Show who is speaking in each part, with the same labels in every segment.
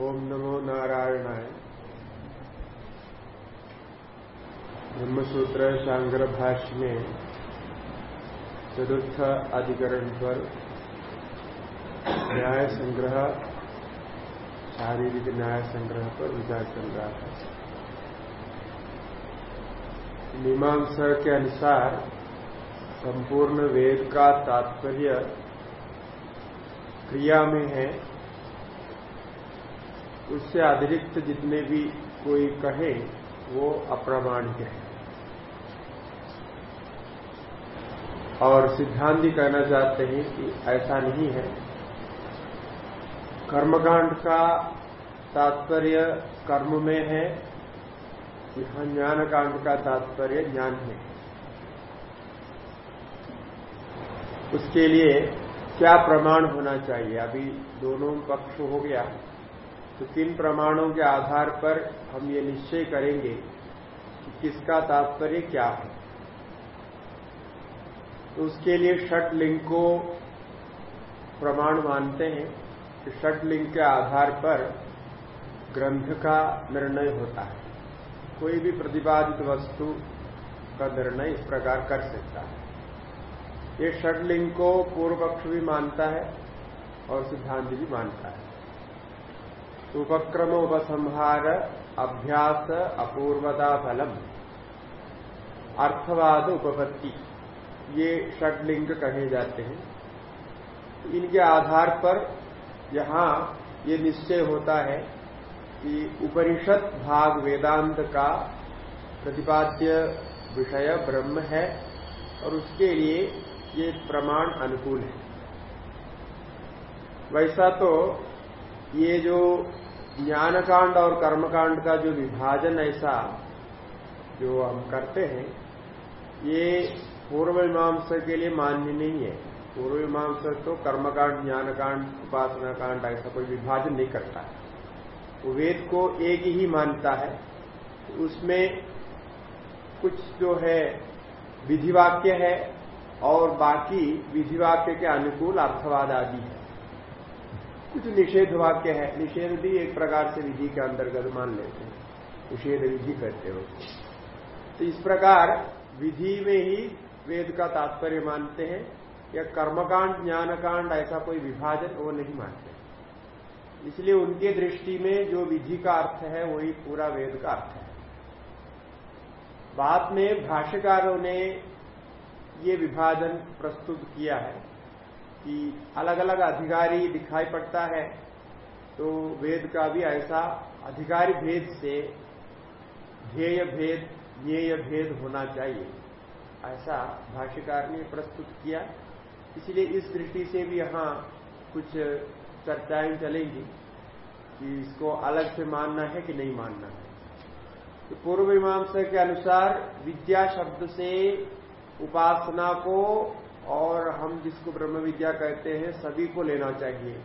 Speaker 1: नमो नारायणाय। ब्रह्मसूत्र शांकर भाष्य में चतुर्थ अधिकरण पर न्याय संग्रह, शारीरिक न्याय संग्रह पर विचार चल रहा है। मीमांसा के अनुसार संपूर्ण वेद का तात्पर्य क्रिया में है। उससे अतिरिक्त जितने भी कोई कहे, वो अप्रामाणिक है। और सिद्धांति कहना चाहते हैं कि ऐसा नहीं है। कर्मकांड का तात्पर्य कर्म में है यहाँ ज्ञान कांड का तात्पर्य ज्ञान में है। उसके लिए क्या प्रमाण होना चाहिए? अभी दोनों पक्ष हो गया। तो तीन प्रमाणों के आधार पर हम ये निश्चय करेंगे कि किसका तात्पर्य क्या है। तो उसके लिए षट लिंग को प्रमाण मानते हैं। कि षट लिंग के आधार पर ग्रंथ का निर्णय होता है। कोई भी प्रतिपादित वस्तु का निर्णय इस प्रकार कर सकता है। ये षटलिंग को पूर्व पक्ष भी मानता है और सिद्धांत भी मानता है। उपक्रम उपसंहार अभ्यास अपूर्वता फलम अर्थवाद उपपत्ति, ये षडलिंग कहे जाते हैं। इनके आधार पर यहाँ ये निश्चय होता है कि उपनिषद भाग वेदांत का प्रतिपाद्य विषय ब्रह्म है और उसके लिए ये प्रमाण अनुकूल है। वैसा तो ये जो ज्ञानकांड और कर्मकांड का जो विभाजन ऐसा जो हम करते हैं, ये पूर्व मीमांसा के लिए मान्य नहीं है। पूर्व मीमांसा तो कर्मकांड, ज्ञानकांड, उपासना कांड ऐसा कोई विभाजन नहीं करता है। वो वेद को एक ही मानता है। उसमें कुछ जो है विधिवाक्य है और बाकी विधिवाक्य के अनुकूल अर्थवाद आदि है। कुछ निषेध वाक्य है। निषेध भी एक प्रकार से विधि के अंतर्गत मान लेते हैं। निषेध विधि करते हो। तो इस प्रकार विधि में ही वेद का तात्पर्य मानते हैं। या कर्मकांड, ज्ञानकांड ऐसा कोई विभाजन वो नहीं मानते। इसलिए उनके दृष्टि में जो विधि का अर्थ है, वही पूरा वेद का अर्थ है। बाद में भाष्यकारों ने ये विभाजन प्रस्तुत किया है। कि अलग अलग अधिकारी दिखाई पड़ता है। तो वेद का भी ऐसा अधिकारी भेद से ध्येय भेद, ज्ञेय भेद होना चाहिए। ऐसा भाष्यकार ने प्रस्तुत किया। इसलिए इस दृष्टि से भी यहाँ कुछ चर्चाएँ चलेंगी कि इसको अलग से मानना है कि नहीं मानना है। तो पूर्व मीमांसा के अनुसार विद्या शब्द से उपासना को और हम जिसको ब्रह्म विद्या कहते हैं, सभी को लेना चाहिए।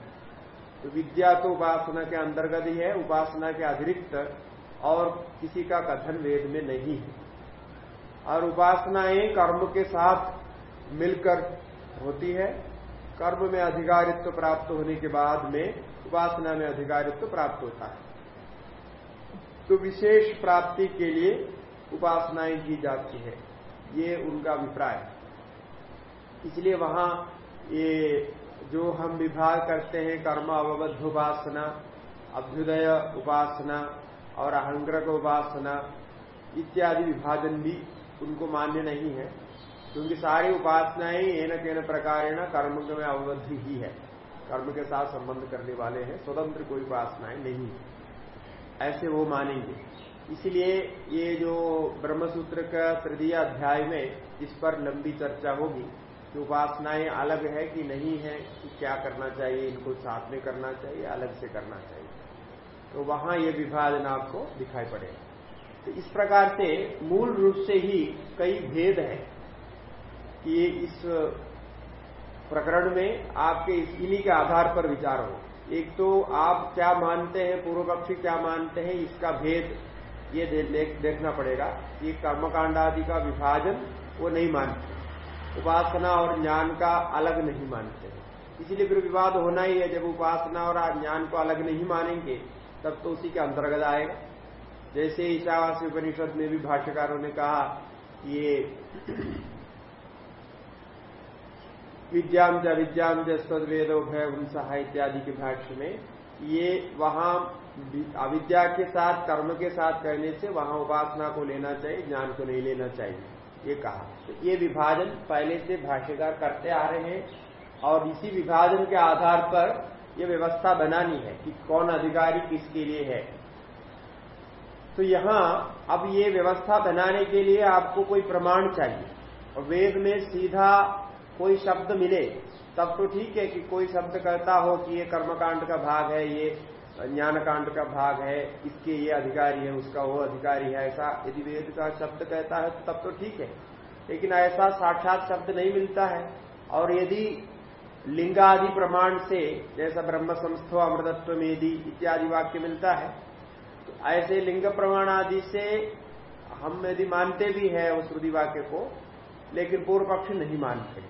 Speaker 1: तो विद्या तो उपासना के अंतर्गत ही है, उपासना के अतिरिक्त और किसी का कथन वेद में नहीं है। और उपासनाएँ कर्म के साथ मिलकर होती है। कर्म में अधिकारित्व प्राप्त होने के बाद में उपासना में अधिकारित्व प्राप्त होता है। तो विशेष प्राप्ति के लिए उपासनाएँ की जाती है। ये उनका अभिप्राय है। इसलिए वहाँ ये जो हम विभाग करते हैं, कर्म अवबद्ध उपासना, अभ्युदय उपासना और अहंग्रक उपासना इत्यादि विभाजन भी उनको मान्य नहीं है, क्योंकि सारी उपासनाएँ एन केन प्रकार कर्म में अवबद्ध ही है। कर्म के साथ संबंध करने वाले हैं, स्वतंत्र कोई उपासनाएँ नहीं है। ऐसे वो मानेंगे। इसलिए ये जो ब्रह्मसूत्र का तृतीय अध्याय में इस पर लंबी चर्चा होगी। कि उपासनाएँ अलग है कि नहीं है कि क्या करना चाहिए, इनको साथ में करना चाहिए, अलग से करना चाहिए। तो वहाँ ये विभाजन आपको दिखाई पड़ेगा तो इस प्रकार से मूल रूप से ही कई भेद है कि इस प्रकरण में आपके इन्हीं के आधार पर विचार हो। एक तो आप क्या मानते हैं, पूर्व पक्षी क्या मानते हैं, इसका भेद ये देखना पड़ेगा। कि कर्मकांड आदि का विभाजन वो नहीं मानते। उपासना और ज्ञान का अलग नहीं मानते। इसीलिए फिर विवाद होना ही है, जब उपासना और ज्ञान को अलग नहीं मानेंगे, तब तो उसी के अंतर्गत आएगा। जैसे ईशावासी उपनिषद में भी भाष्यकारों ने कहा ये विद्याम च विद्याम च सदवेदो भय उनसा इत्यादि के भाष्य में ये वहाँ अविद्या के साथ, कर्म के साथ कहने से वहाँ उपासना को लेना चाहिए, ज्ञान को नहीं लेना चाहिए। ये कहा। तो ये विभाजन पहले से भाष्यकार करते आ रहे हैं और इसी विभाजन के आधार पर यह व्यवस्था बनानी है कि कौन अधिकारी किसके लिए है। तो यहाँ अब ये व्यवस्था बनाने के लिए आपको कोई प्रमाण चाहिए। और वेद में सीधा कोई शब्द मिले, तब तो ठीक है कि कोई शब्द कहता हो कि ये कर्मकांड का भाग है, ये ज्ञान कांड का भाग है, इसके ये अधिकारी है, उसका वो अधिकारी है, ऐसा यदि वेद का शब्द कहता है तब तो ठीक है। लेकिन ऐसा साक्षात शब्द नहीं मिलता है। और यदि लिंगादि प्रमाण से, जैसा ब्रह्म संस्थो अमृतत्व मेदी इत्यादि वाक्य मिलता है तो ऐसे लिंग प्रमाण आदि से हम यदि मानते भी है उस श्रुति वाक्य को, लेकिन पूर्व पक्ष नहीं मानते।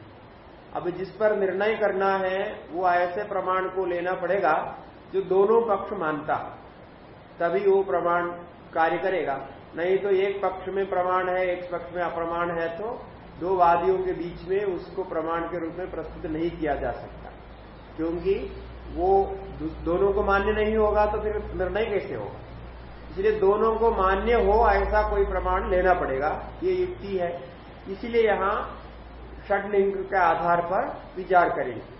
Speaker 1: अब जिस पर निर्णय करना है, वो ऐसे प्रमाण को लेना पड़ेगा जो दोनों पक्ष मानता, तभी वो प्रमाण कार्य करेगा। नहीं तो एक पक्ष में प्रमाण है, एक पक्ष में अप्रमाण है तो दो वादियों के बीच में उसको प्रमाण के रूप में प्रस्तुत नहीं किया जा सकता। क्योंकि वो दोनों को मान्य नहीं होगा तो फिर निर्णय कैसे होगा? इसलिए दोनों को मान्य हो, ऐसा कोई प्रमाण लेना पड़ेगा। ये युक्ति है। इसलिए यहाँ षडलिंग के आधार पर विचार करेंगे।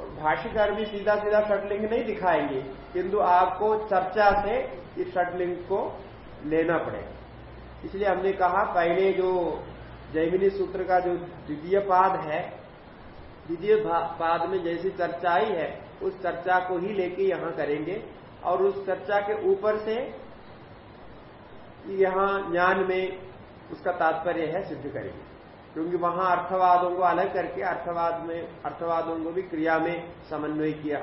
Speaker 1: भाष्यकार भी सीधा सीधा षटलिंग नहीं दिखाएँगे, किंतु आपको चर्चा से इस षटलिंग को लेना पड़ेगा। इसलिए हमने कहा, पहले जो जैमिनी सूत्र का जो द्वितीय पाद है, द्वितीय पाद में जैसी चर्चा आई है, उस चर्चा को ही लेके यहाँ करेंगे, और उस चर्चा के ऊपर से यहाँ ज्ञान में उसका तात्पर्य है, सिद्ध करेंगे। क्योंकि वहाँ अर्थवादों को अलग करके अर्थवाद में, अर्थवादों को भी क्रिया में समन्वय किया।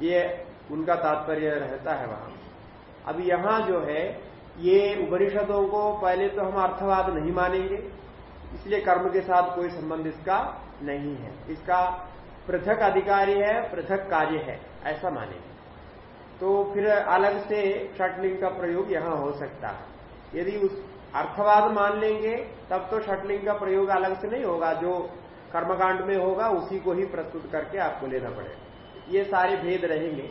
Speaker 1: ये उनका तात्पर्य रहता है वहाँ। अब यहाँ जो है, ये उपनिषदों को पहले तो हम अर्थवाद नहीं मानेंगे, इसलिए कर्म के साथ कोई संबंध इसका नहीं है। इसका पृथक अधिकारी है, पृथक कार्य है, ऐसा मानेंगे। तो फिर अलग से षटलिंग का प्रयोग यहाँ हो सकता है। यदि उस अर्थवाद मान लेंगे, तब तो शटलिंग का प्रयोग अलग से नहीं होगा, जो कर्मकांड में होगा, उसी को ही प्रस्तुत करके आपको लेना पड़ेगा। ये सारे भेद रहेंगे।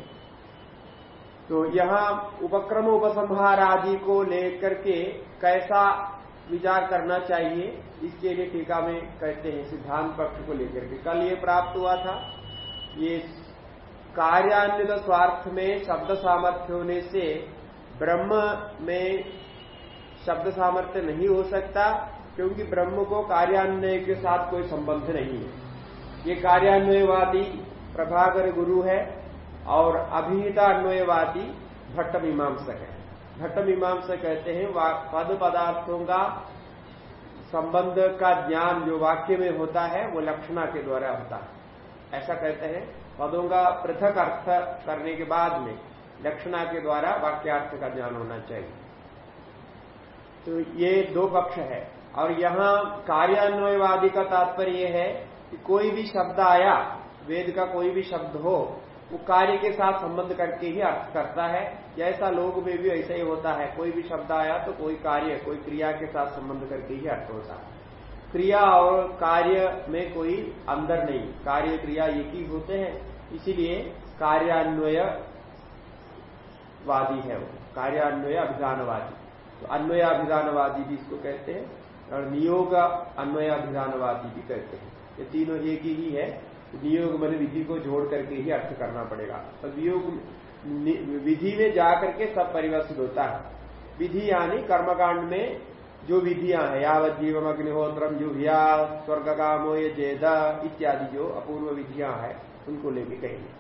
Speaker 1: तो यहाँ उपक्रम उपसंहार आदि को लेकर के कैसा विचार करना चाहिए, इसके लिए टीका में कहते हैं, सिद्धांत पक्ष को लेकर के। कल ये प्राप्त हुआ था, ये कार्यान्वित स्वार्थ में शब्द सामर्थ्य होने से ब्रह्म में शब्द सामर्थ्य नहीं हो सकता, क्योंकि ब्रह्म को कार्यान्वय के साथ कोई संबंध नहीं है। ये कार्यान्वयवादी प्रभाकर गुरु है और अभिहिता अन्वयवादी भट्ट मीमांसक है। भट्ट मीमांसक कहते हैं पद पदार्थों का संबंध का ज्ञान जो वाक्य में होता है, वो लक्षणा के द्वारा होता है। ऐसा कहते हैं पदों का पृथक अर्थ करने के बाद में लक्षणा के द्वारा वाक्यार्थ का ज्ञान होना चाहिए। तो ये दो पक्ष है। और यहाँ कार्यान्वयवादी का तात्पर्य यह है कि कोई भी शब्द आया, वेद का कोई भी शब्द हो, वो कार्य के साथ संबंध करके ही अर्थ करता है। जैसा लोग में भी ऐसा ही होता है। कोई भी शब्द आया तो कोई कार्य, कोई क्रिया के साथ संबंध करके ही अर्थ होता है। क्रिया और कार्य में कोई अंदर नहीं। कार्य क्रिया एक ही होते हैं। इसीलिए कार्यान्वयवादी है वो। कार्यान्वय अभिधानवादी। तो अन्वयाभिधानवादी भी इसको कहते हैं और नियोग अन्वयाभिधानवादी भी कहते हैं। ये तीनों एक ही है नियोग मन विधि को जोड़ करके ही अर्थ करना पड़ेगा। और वियोग विधि में जाकर के सब परिवर्तित होता है। विधि यानी कर्मकांड में जो विधियाँ हैं, यावत जीवम अग्निहोत्रम जुभिया स्वर्ग कामो ये जेद इत्यादि जो अपूर्व विधियाँ हैं, उनको लेके कहेंगे।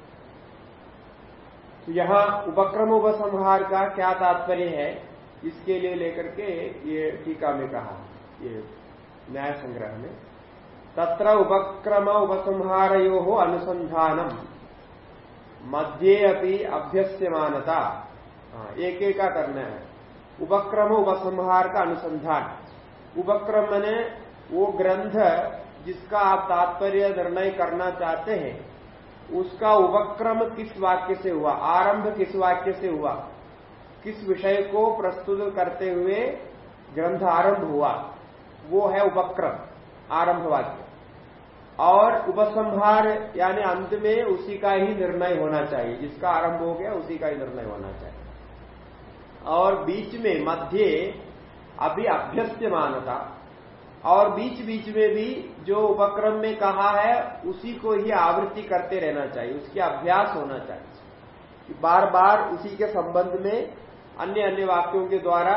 Speaker 1: तो यहाँ उपक्रम उपसंहार का क्या तात्पर्य है? इसके लिए लेकर के ये टीका में कहा ये न्याय संग्रह में तत्र उपक्रम उपसंहार अनुसंधानम। मध्य अपनी अभ्यस्यमानता। हाँ, एक एक का करना है। उपक्रम उपसंहार का अनुसंधान। उपक्रम ने वो ग्रंथ जिसका आप तात्पर्य निर्णय करना चाहते हैं उसका उपक्रम किस वाक्य से हुआ? आरंभ किस वाक्य से हुआ? किस विषय को प्रस्तुत करते हुए ग्रंथ आरंभ हुआ? वो है उपक्रम आरंभ वाक्य और उपसंहार, यानी अंत में उसी का ही निर्णय होना चाहिए। जिसका आरंभ हो गया, उसी का ही निर्णय होना चाहिए। और बीच में मध्य अभी अभ्यस्त मानता और बीच बीच में भी जो उपक्रम में कहा है, उसी को ही आवृत्ति करते रहना चाहिए। उसकी अभ्यास होना चाहिए। बार बार उसी के संबंध में अन्य अन्य वाक्यों के द्वारा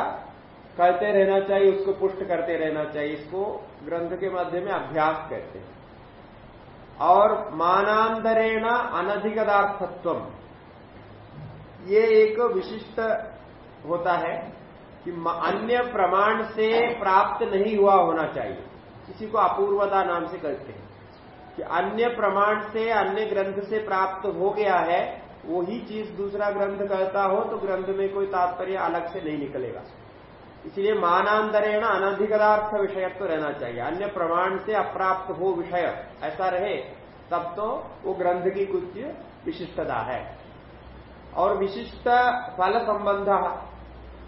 Speaker 1: कहते रहना चाहिए, उसको पुष्ट करते रहना चाहिए, इसको ग्रंथ के मध्य में अभ्यास कहते हैं। और मानांतरेण अनधिकदार्थत्व ये एक विशिष्ट होता है कि अन्य प्रमाण से प्राप्त नहीं हुआ होना चाहिए। किसी को अपूर्वता नाम से कहते हैं कि अन्य प्रमाण से, अन्य ग्रंथ से प्राप्त हो गया है वही चीज़ दूसरा ग्रंथ कहता हो तो ग्रंथ में कोई तात्पर्य अलग से नहीं निकलेगा। इसलिए मानांतरेण अनधिकदार्थ विषय तो रहना चाहिए। अन्य प्रमाण से अप्राप्त हो विषय, ऐसा रहे, तब तो वो ग्रंथ की कुछ विशिष्टता है। और विशिष्ट फल संबंध,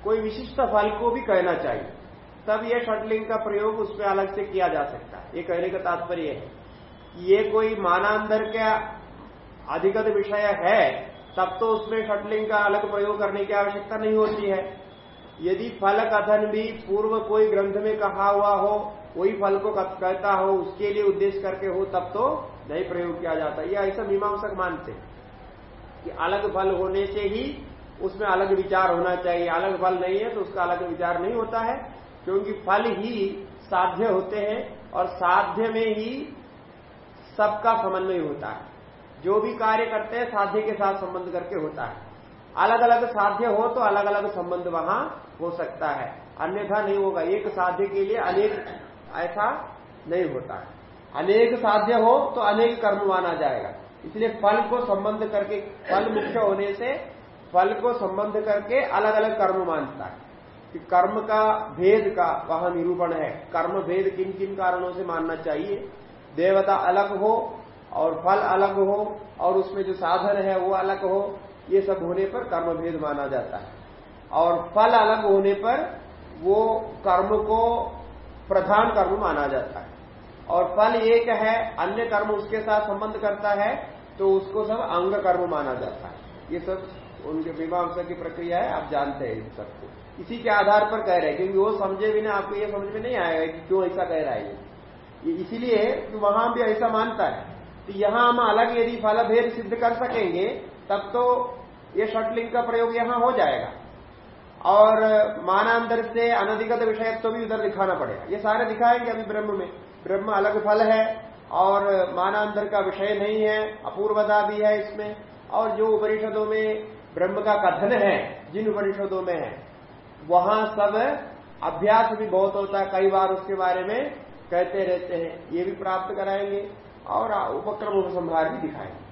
Speaker 1: कोई विशिष्ट फल को भी कहना चाहिए। तब ये षटलिंग का प्रयोग उसमें अलग से किया जा सकता है। ये कहने का तात्पर्य है ये कोई मानांतर का अधिगत विषय है, तब तो उसमें षटलिंग का अलग प्रयोग करने की आवश्यकता नहीं होती है। यदि फल कथन भी पूर्व कोई ग्रंथ में कहा हुआ हो, वही फल को कहता हो, उसके लिए उद्देश्य करके हो, तब तो नहीं प्रयोग किया जाता। यह ऐसा मीमांसक मानते कि अलग फल होने से ही उसमें अलग विचार होना चाहिए। अलग फल नहीं है तो उसका अलग विचार नहीं होता है, क्योंकि फल ही साध्य होते हैं और साध्य में ही सबका समन्वय होता है। जो भी कार्य करते हैं, साध्य के साथ संबंध करके होता है। अलग अलग साध्य हो तो अलग अलग संबंध वहाँ हो सकता है। अन्यथा नहीं होगा। एक साध्य के लिए अनेक ऐसा नहीं होता है। अनेक साध्य हो तो अनेक कर्म माना जाएगा। इसलिए फल को संबंध करके, फल मुख्य होने से फल को संबंध करके अलग अलग कर्म मानता है। कि कर्म का भेद का वहाँ निरूपण है। कर्म भेद किन किन कारणों से मानना चाहिए? देवता अलग हो और फल अलग हो, और उसमें जो साधन है वो अलग हो, ये सब होने पर कर्म भेद माना जाता है। और फल अलग होने पर वो कर्म को प्रधान कर्म माना जाता है। और फल एक है, अन्य कर्म उसके साथ संबंध करता है तो उसको सब अंग कर्म माना जाता है। ये सब उनके मीमांसा की प्रक्रिया है, आप जानते हैं इन सबको। इसी के आधार पर कह रहे हैं, क्योंकि वो समझे भी ना आपको ये समझ में नहीं आएगा कि क्यों ऐसा कह रहा है ये इसीलिए कि वहाँ भी ऐसा मानता है। तो यहाँ हम अलग यदि फल भेद सिद्ध कर सकेंगे, तब तो ये षटलिंग का प्रयोग यहाँ हो जाएगा। और मानांतर से अनधिगत विषय तो भी उधर दिखाना पड़ेगा। ये सारे दिखाएँगे अभी ब्रह्म में। ब्रह्म अलग फल है और मानांतर का विषय नहीं है, अपूर्वता भी है इसमें। और जो उपनिषदों में ब्रह्म का कथन है, जिन उपनिषदों में है, वहाँ सब अभ्यास भी बहुत होता है। कई बार उसके बारे में कहते रहते हैं। ये भी प्राप्त कराएँगे। और उपक्रम उपसंहार भी दिखाएँगे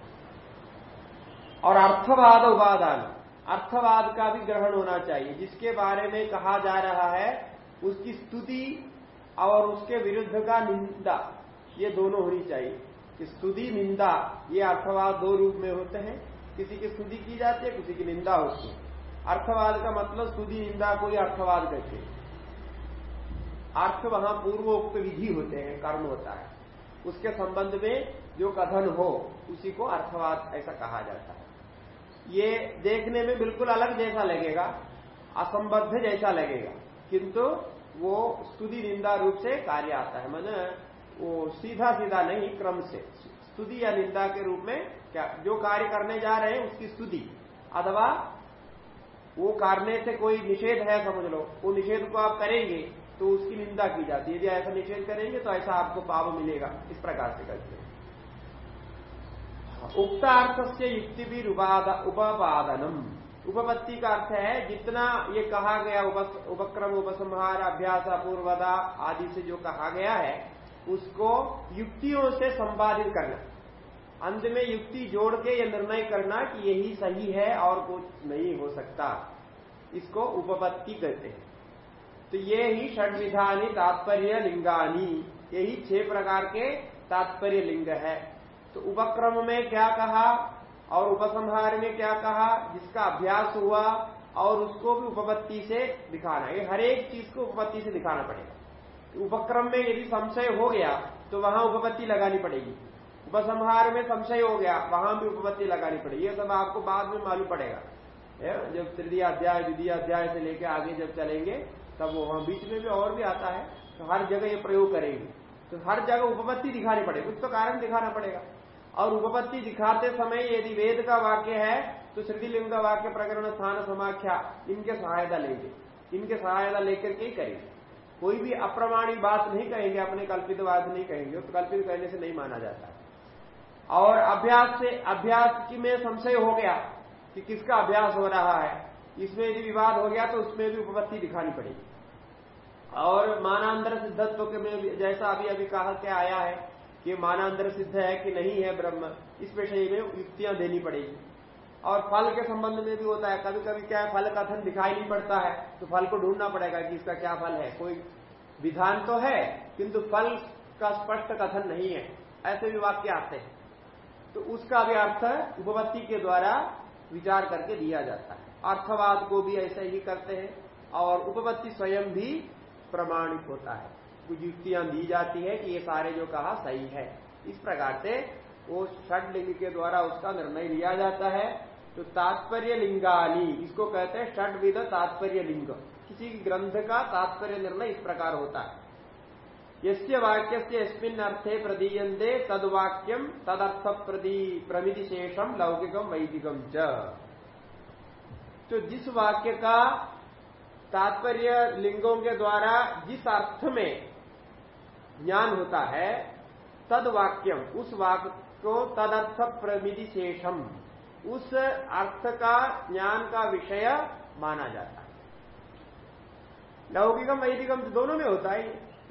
Speaker 1: और अर्थवाद उपादान। अर्थवाद का भी ग्रहण होना चाहिए। जिसके बारे में कहा जा रहा है, उसकी स्तुति और उसके विरुद्ध का निंदा, ये दोनों होनी चाहिए। कि स्तुति, निंदा, ये अर्थवाद दो रूप में होते हैं। किसी की स्तुति की जाती है, किसी की निंदा होती है। अर्थवाद का मतलब स्तुति, निंदा को ही अर्थवाद कहते हैं। अर्थ वहाँ पूर्वोक्त विधि होते हैं, कर्म होता है। उसके संबंध में जो कथन हो, उसी को अर्थवाद ऐसा कहा जाता है। ये देखने में बिल्कुल अलग जैसा लगेगा, असंबद्ध जैसा लगेगा, किंतु वो स्तुति निंदा रूप से कार्य आता है। मैंने वो सीधा सीधा नहीं, क्रम से। स्तुति या निंदा के रूप में क्या, जो कार्य करने जा रहे हैं, उसकी स्तुति। अथवा वो करने से कोई निषेध है, समझ लो, वो निषेध को आप करेंगे तो उसकी निंदा की जाती है। यदि ऐसा निषेध करेंगे तो ऐसा आपको पाप मिलेगा। इस प्रकार से करते हैं। उक्त अर्थ से युक्ति भी उपादनम उपपत्ति का अर्थ है, जितना ये कहा गया उपक्रम, उपसंहार, अभ्यास, अपूर्वता आदि से जो कहा गया है, उसको युक्तियों से संपादित करना। अंत में युक्ति जोड़ के ये निर्णय करना कि यही सही है और कुछ नहीं हो सकता। इसको उपपत्ति कहते हैं। तो ये ही षडविधानी तात्पर्य लिंगानी यही छह प्रकार के तात्पर्य लिंग है। तो उपक्रम में क्या कहा और उपसंहार में क्या कहा, जिसका अभ्यास हुआ और उसको भी उपपत्ति से दिखाना है हर एक चीज़ को उपपत्ति से दिखाना पड़ेगा। उपक्रम में यदि संशय हो गया तो वहाँ उपपत्ति लगानी पड़ेगी। उपसंहार में संशय हो गया, वहाँ भी उपपत्ति लगानी पड़ेगी। ये सब आपको बाद में मालूम पड़ेगा। जब तृतीय अध्याय, द्वितीय अध्याय से लेकर आगे जब चलेंगे तब वो वहाँ बीच में भी और भी आता है तो हर जगह ये प्रयोग करेगी। तो हर जगह उपपत्ति दिखानी पड़ेगी, कुछ तो कारण दिखाना पड़ेगा। और उपपत्ति दिखाते समय यदि वेद का वाक्य है तो श्रीलिंग का वाक्य प्रकरण स्थान समाख्या, इनके सहायता लेंगे इनके सहायता लेकर के ही करेंगे। कोई भी अप्रमाणिक बात नहीं कहेंगे, अपने कल्पित बात नहीं कहेंगे तो कल्पित कहने से नहीं माना जाता। और अभ्यास से, अभ्यास की में संशय हो गया कि किसका अभ्यास हो रहा है इसमें यदि विवाद हो गया तो उसमें भी उपपत्ति दिखानी पड़ेगी। और मानांतर सिद्धत्व के में जैसा अभी अभी कहा क्या आया है कि मानांतर सिद्ध है कि नहीं है ब्रह्म, इस विषय में युक्तियाँ देनी पड़ेगी। और फल के संबंध में भी होता है कभी कभी क्या है, फल कथन दिखाई नहीं पड़ता है तो फल को ढूंढना पड़ेगा कि इसका क्या फल है। कोई विधान तो है, किंतु फल का स्पष्ट कथन नहीं है। ऐसे भी वाक्य आते हैं। तो उसका भी अर्थ उपपत्ति के द्वारा विचार करके दिया जाता है। अर्थवाद को भी ऐसे ही करते हैं और उपपत्ति स्वयं भी प्रमाणित होता है। कुछ युक्तियाँ दी जाती है कि ये सारे जो कहा सही है। इस प्रकार से वो षड लिंग के द्वारा उसका निर्णय लिया जाता है। तो तात्पर्य लिंगाली, इसको कहते हैं षड विध तात्पर्य लिंग। किसी ग्रंथ का तात्पर्य निर्णय इस प्रकार होता है। यस्य वाक्य से यस्मिन अर्थे प्रदीयते तदवाक्यम तदर्थ प्रदी प्रमिति शेषम लौकिकम वैदिकम च। तो जिस वाक्य का तात्पर्य लिंगों के द्वारा जिस अर्थ में ज्ञान होता है, तद वाक्यम, उस वाक्य को तदर्थ प्रमिति शेषम उस अर्थ का ज्ञान का विषय माना जाता है। लौकिकम, वैदिकम तो दोनों में होता है,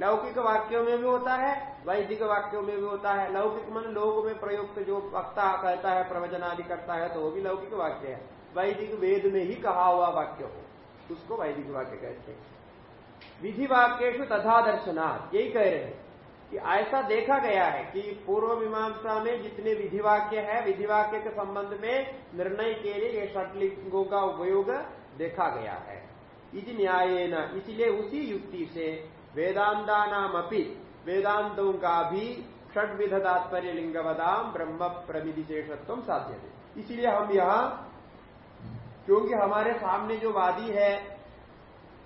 Speaker 1: लौकिक वाक्यों में भी होता है, वैदिक वाक्यों में भी होता है। लौकिक मन लोग में प्रयुक्त जो वक्ता कहता है, प्रवचन आदि करता है तो वो भी लौकिक वाक्य है। वैदिक वेद में ही कहा हुआ वाक्य हो। उसको वैदिक वाक्य कहते हैं। विधि वाक्यु तथा दर्शनाथ यही कह रहे हैं कि ऐसा देखा गया है कि पूर्व मीमांसा में जितने विधि वाक्य है, विधि वाक्य के संबंध में निर्णय के लिए ये षटलिंगों का उपयोग देखा गया है। इस न्याय न इसलिए उसी युक्ति से वेदांता नाम अपनी वेदांतों का भी षड विध तात्पर्य लिंगवदाम ब्रह्म प्रविधि शेषत्व साध्य है इसलिए हम यहाँ क्योंकि हमारे सामने जो वादी है,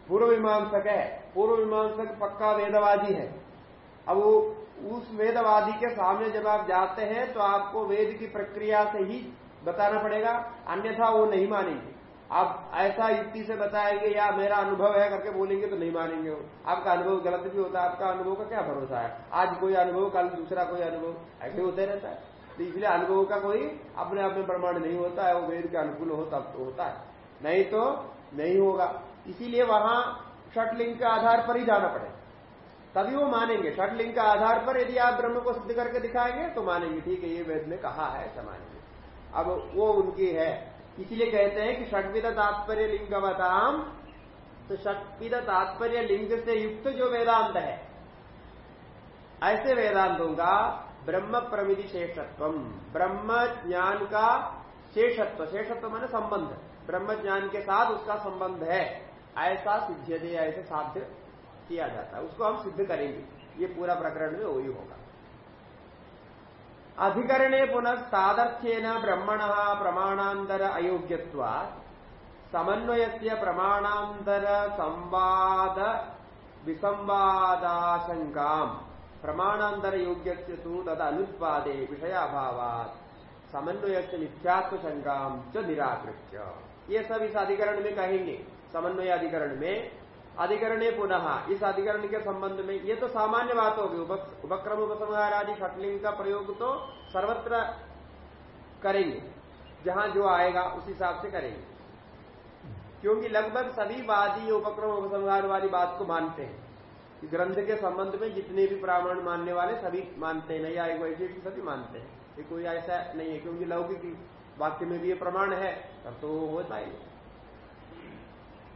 Speaker 1: पूर्व मीमांसक है, पूर्व मीमांसक पक्का वेदवादी है। अब वो उस वेदवादी के सामने जब आप जाते हैं तो आपको वेद की प्रक्रिया से ही बताना पड़ेगा, अन्यथा वो नहीं मानेंगे। आप ऐसा युक्ति से बताएँगे, या मेरा अनुभव है करके बोलेंगे तो नहीं मानेंगे वो। आपका अनुभव गलत भी होता है, आपका अनुभव का क्या भरोसा है? आज कोई अनुभव, कल दूसरा कोई अनुभव, ऐसे होते रहता है। तो इसलिए अनुभव का कोई अपने आप में प्रमाण नहीं होता है, वो वेद के अनुकूल हो तब तो होता है। नहीं तो नहीं होगा। इसीलिए वहाँ षटलिंग के आधार पर ही जाना पड़ेगा। तभी वो मानेंगे। षटलिंग के आधार पर यदि आप ब्रह्म को सिद्ध करके दिखाएँगे तो मानेंगे, ठीक है, ये वेद ने कहा है, ऐसा मानेंगे। अब वो उनकी है। इसलिए कहते हैं कि षटविद तात्पर्य लिंग लिंगवताम तो षटविद तात्पर्य लिंग से युक्त जो वेदांत है, ऐसे वेदांतों का ब्रह्म प्रमिति शेषत्व ब्रह्म ज्ञान का शेषत्व। शेषत्व माने संबंध। ब्रह्म ज्ञान के साथ उसका संबंध है। ऐसा सिद्ध दे ऐसे साध्य किया जाता है। उसको हम सिद्ध करेंगे। ये पूरा प्रकरण में वही होगा। अधिकरणे पुनः सादर्थ्यन ब्रह्मण प्रमाणांतर अयोग्यवा समन्वय से प्रमाणांतर संवाद विसंवादाशंका प्रमाणांतर योग्य तो तद अनुत्पादे विषयाभावात। समन्वय से मिथ्यात्व शंका च निराकृत्य। ये सब इस अधिकरण में कहेंगे, समन्वय अधिकरण में, अधिकरण पुनः, इस अधिकरण के संबंध में, ये तो सामान्य बात होगी। उपक्रम उपसंहार आदि शटलिंग का प्रयोग तो सर्वत्र करेंगे। जहाँ जो आएगा, उस हिसाब से करेंगे। क्योंकि लगभग सभी वादी उपक्रम उपसंहार वाली बात को मानते हैं। कि ग्रंथ के संबंध में जितने भी ब्राह्मण मानने वाले सभी मानते हैं नहीं आए वैसे सभी मानते हैं। ये कोई ऐसा नहीं है, क्योंकि लौकिक वाक्य में भी ये प्रमाण है, तब तो वो होता ही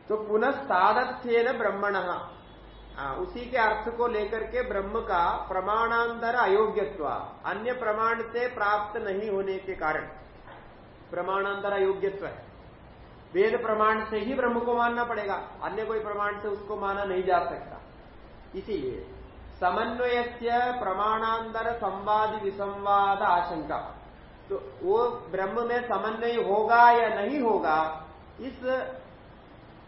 Speaker 1: तो पुनः साधर्थ्य ब्रह्मण उसी के अर्थ को लेकर के ब्रह्म का प्रमाणांतर अयोग्यत्व, अन्य प्रमाण से प्राप्त नहीं होने के कारण। प्रमाणांतर अयोग्यत्व है। वेद प्रमाण से ही ब्रह्म को मानना पड़ेगा, अन्य कोई प्रमाण से उसको माना नहीं जा सकता। इसीलिए समन्वय से प्रमाणांतर संवाद विसंवाद आशंका। तो वो ब्रह्म में समन्वय होगा या नहीं होगा, इस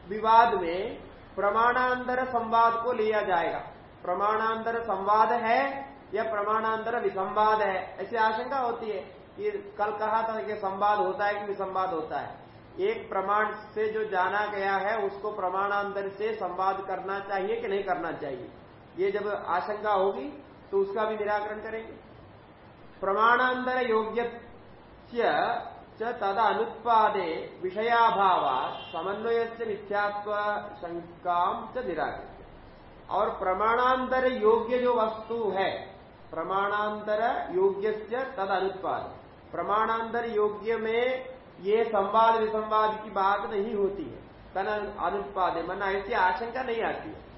Speaker 1: विवाद में प्रमाणांतर संवाद को लिया जाएगा। प्रमाणांतर संवाद है या प्रमाणांतर विसंवाद है, ऐसी आशंका होती है कि कल कहा था कि संवाद होता है कि विसंवाद होता है। एक प्रमाण से जो जाना गया है, उसको प्रमाणांतर से संवाद करना चाहिए कि नहीं करना चाहिए? ये जब आशंका होगी तो उसका भी निराकरण करेंगे। प्रमाणांतर योग्य तद अनुत्पादे विषयाभाव समन्वय से मिथ्यात्व च निराकृत और प्रमाणांतर योग्य जो वस्तु है, प्रमाणांतर योग्य तद अनुत्पाद प्रमाणांतर योग्य में ये संवाद विसंवाद की बात नहीं होती है। तन अनुत्पाद, मन ऐसी आशंका नहीं आती है।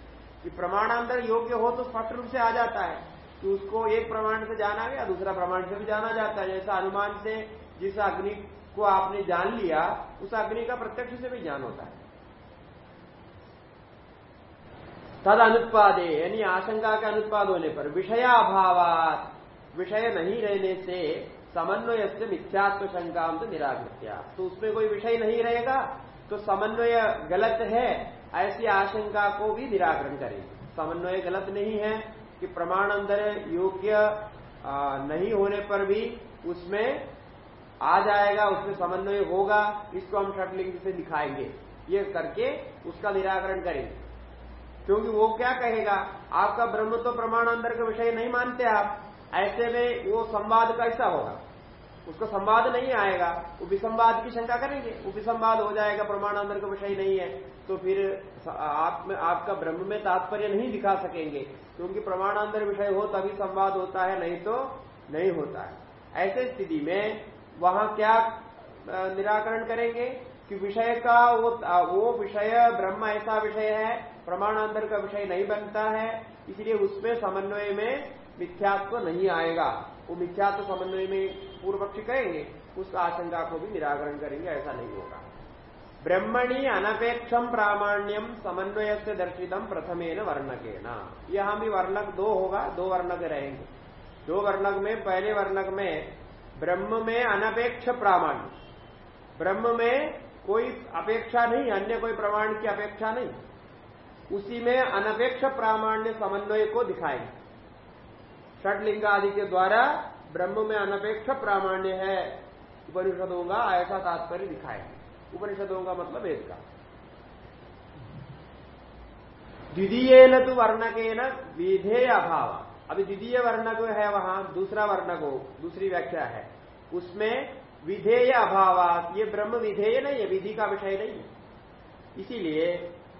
Speaker 1: कि प्रमाणांतर योग्य हो तो स्पष्ट रूप से आ जाता है। कि उसको एक प्रमाण से जाना गया, दूसरा प्रमाण से भी जाना जाता है। जैसा अनुमान से जिस अग्नि को आपने जान लिया, उस अग्नि का प्रत्यक्ष से भी ज्ञान होता है। तद अनुत्पादे, यानी आशंका के अनुत्पाद होने पर विषयाभाव विषय नहीं रहने से समन्वय से मिथ्यात्व शंका तो निराकृत्या। तो उसमें कोई विषय नहीं रहेगा तो समन्वय गलत है, ऐसी आशंका को भी निराकरण करेगी। समन्वय गलत नहीं है कि प्रमाण अंदर योग्य नहीं होने पर भी उसमें आ जाएगा, उसमें समन्वय होगा, इसको हम षटलिंग से दिखाएँगे। ये करके उसका निराकरण करेंगे। क्योंकि वो क्या कहेगा, आपका ब्रह्म तो प्रमाण अंदर का विषय नहीं मानते आप, ऐसे में वो संवाद कैसा होगा? उसको संवाद नहीं आएगा, वो विसंवाद की शंका करेंगे। वो विसंवाद हो जाएगा प्रमाण अंदर का विषय नहीं है। तो फिर आप में आपका ब्रह्म में तात्पर्य नहीं दिखा सकेंगे। क्योंकि प्रमाणांतर विषय हो तभी संवाद होता है, नहीं तो नहीं होता है। ऐसे स्थिति में वहाँ क्या निराकरण करेंगे कि विषय का वो वो विषय ब्रह्म ऐसा विषय है प्रमाणांतर का विषय नहीं बनता है, इसलिए उसमें समन्वय में मिथ्यात्व नहीं आएगा। वो मिथ्या तो समन्वय में पूर्व पक्षी कहेंगे, उस आशंका को भी निराकरण करेंगे, ऐसा नहीं होगा। ब्रह्मणी अनपेक्षम प्रामाण्यम समन्वय से दर्शितम प्रथमेन वर्णकेण यहाँ भी वर्णक दो होगा, दो वर्णक रहेंगे। दो वर्णक में, पहले वर्णक में ब्रह्म में अनपेक्ष प्रामाण्य। ब्रह्म में कोई अपेक्षा नहीं, अन्य कोई प्रमाण की अपेक्षा नहीं। उसी में अनपेक्ष प्रामाण्य समन्वय को दिखाएँगे। षटलिंग आदि के द्वारा ब्रह्म में अनपेक्ष प्रामाण्य है। उपनिषदों का ऐसा तात्पर्य दिखाएँगे। उपनिषदों का मतलब वेद का। द्वितीय न तो न विधेय अभाव। अभी द्वितीय वर्णक है वहाँ, दूसरा वर्णक हो दूसरी व्याख्या है। उसमें विधेय अभाव ये ब्रह्म विधेय नहीं है, विधि का विषय नहीं है। इसीलिए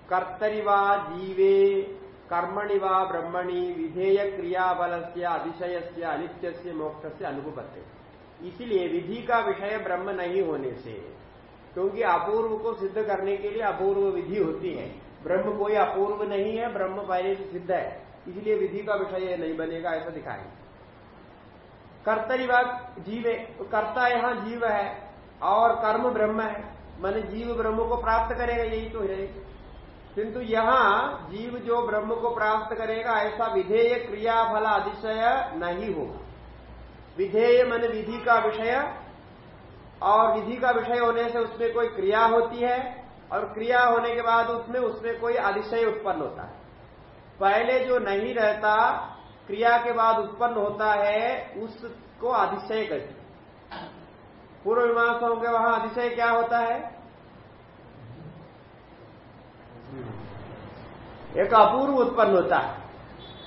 Speaker 1: कर्तरिवा जीवे कर्मणि वा ब्रह्मणि विधेय क्रियाबल से अतिशय से अनित्य से मोक्ष से अनुभवते इसीलिए विधि का विषय ब्रह्म नहीं होने से, क्योंकि अपूर्व को सिद्ध करने के लिए अपूर्व विधि होती है। ब्रह्म कोई अपूर्व नहीं है, ब्रह्म पहले से सिद्ध है। इसलिए विधि का विषय नहीं बनेगा, ऐसा दिखाएँगे। कर्तरी बात, जीव, कर्ता यहाँ जीव है, और कर्म ब्रह्म है। मैंने जीव ब्रह्म को प्राप्त करेगा, यही तो है। किंतु यहाँ जीव जो ब्रह्म को प्राप्त करेगा, ऐसा विधेय क्रिया फल अधिशय नहीं होगा। विधेय मन विधि का विषय, और विधि का विषय होने से उसमें कोई क्रिया होती है, और क्रिया होने के बाद उसमें उसमें कोई अधिशय उत्पन्न होता है। पहले जो नहीं रहता, क्रिया के बाद उत्पन्न होता है, उसको अधिशय कहते पूर्व मीमांसाओं के वहाँ अधिशय क्या होता है? एक अपूर्व उत्पन्न होता है।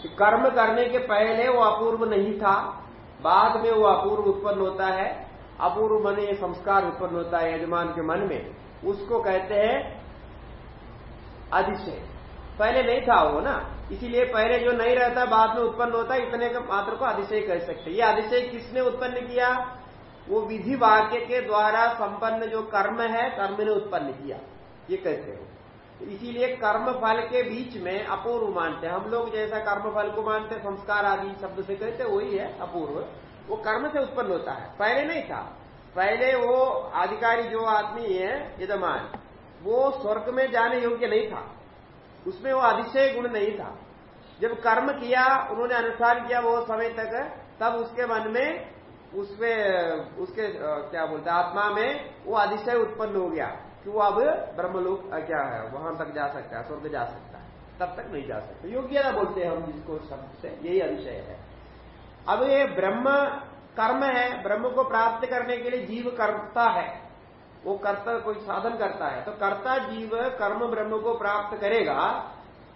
Speaker 1: कि कर्म करने के पहले वो अपूर्व नहीं था, बाद में वो अपूर्व उत्पन्न होता है। अपूर्व मन संस्कार उत्पन्न होता है यजमान के मन में। उसको कहते हैं अधिशय। पहले नहीं था वो ना। इसीलिए पहले जो नहीं रहता, बाद में उत्पन्न होता है, इतने का मात्र को अधिशय कह सकते ये अधिशय किसने उत्पन्न किया? वो विधि वाक्य के द्वारा संपन्न जो कर्म है, कर्म ने उत्पन्न किया। ये कहते हैं। इसीलिए कर्म फल के बीच में अपूर्व मानते हैं। हम लोग जैसा कर्म फल को मानते संस्कार आदि शब्द से कहते वही है अपूर्व। वो कर्म से उत्पन्न होता है। पहले नहीं था। पहले वो अधिकारी जो आदमी है, यजमान, वो स्वर्ग में जाने योग्य नहीं था। उसमें वो अधिशय गुण नहीं था। जब कर्म किया, उन्होंने अनुष्ठान किया वो समय तक, तब उसके मन में, उसमें, उसके क्या बोलते आत्मा में वो अधिशय उत्पन्न हो गया। कि वो अब ब्रह्मलोक क्या है, वहाँ तक जा सकता है, स्वर्ग जा सकता है। तब तक नहीं जा सकते। योग्यता बोलते हैं हम जिसको शब्द से यही अधिशय है। अब ये ब्रह्म कर्म है, ब्रह्म को प्राप्त करने के लिए जीव करता है। वो कर्ता कोई साधन करता है। तो कर्ता जीव कर्म ब्रह्म को प्राप्त करेगा,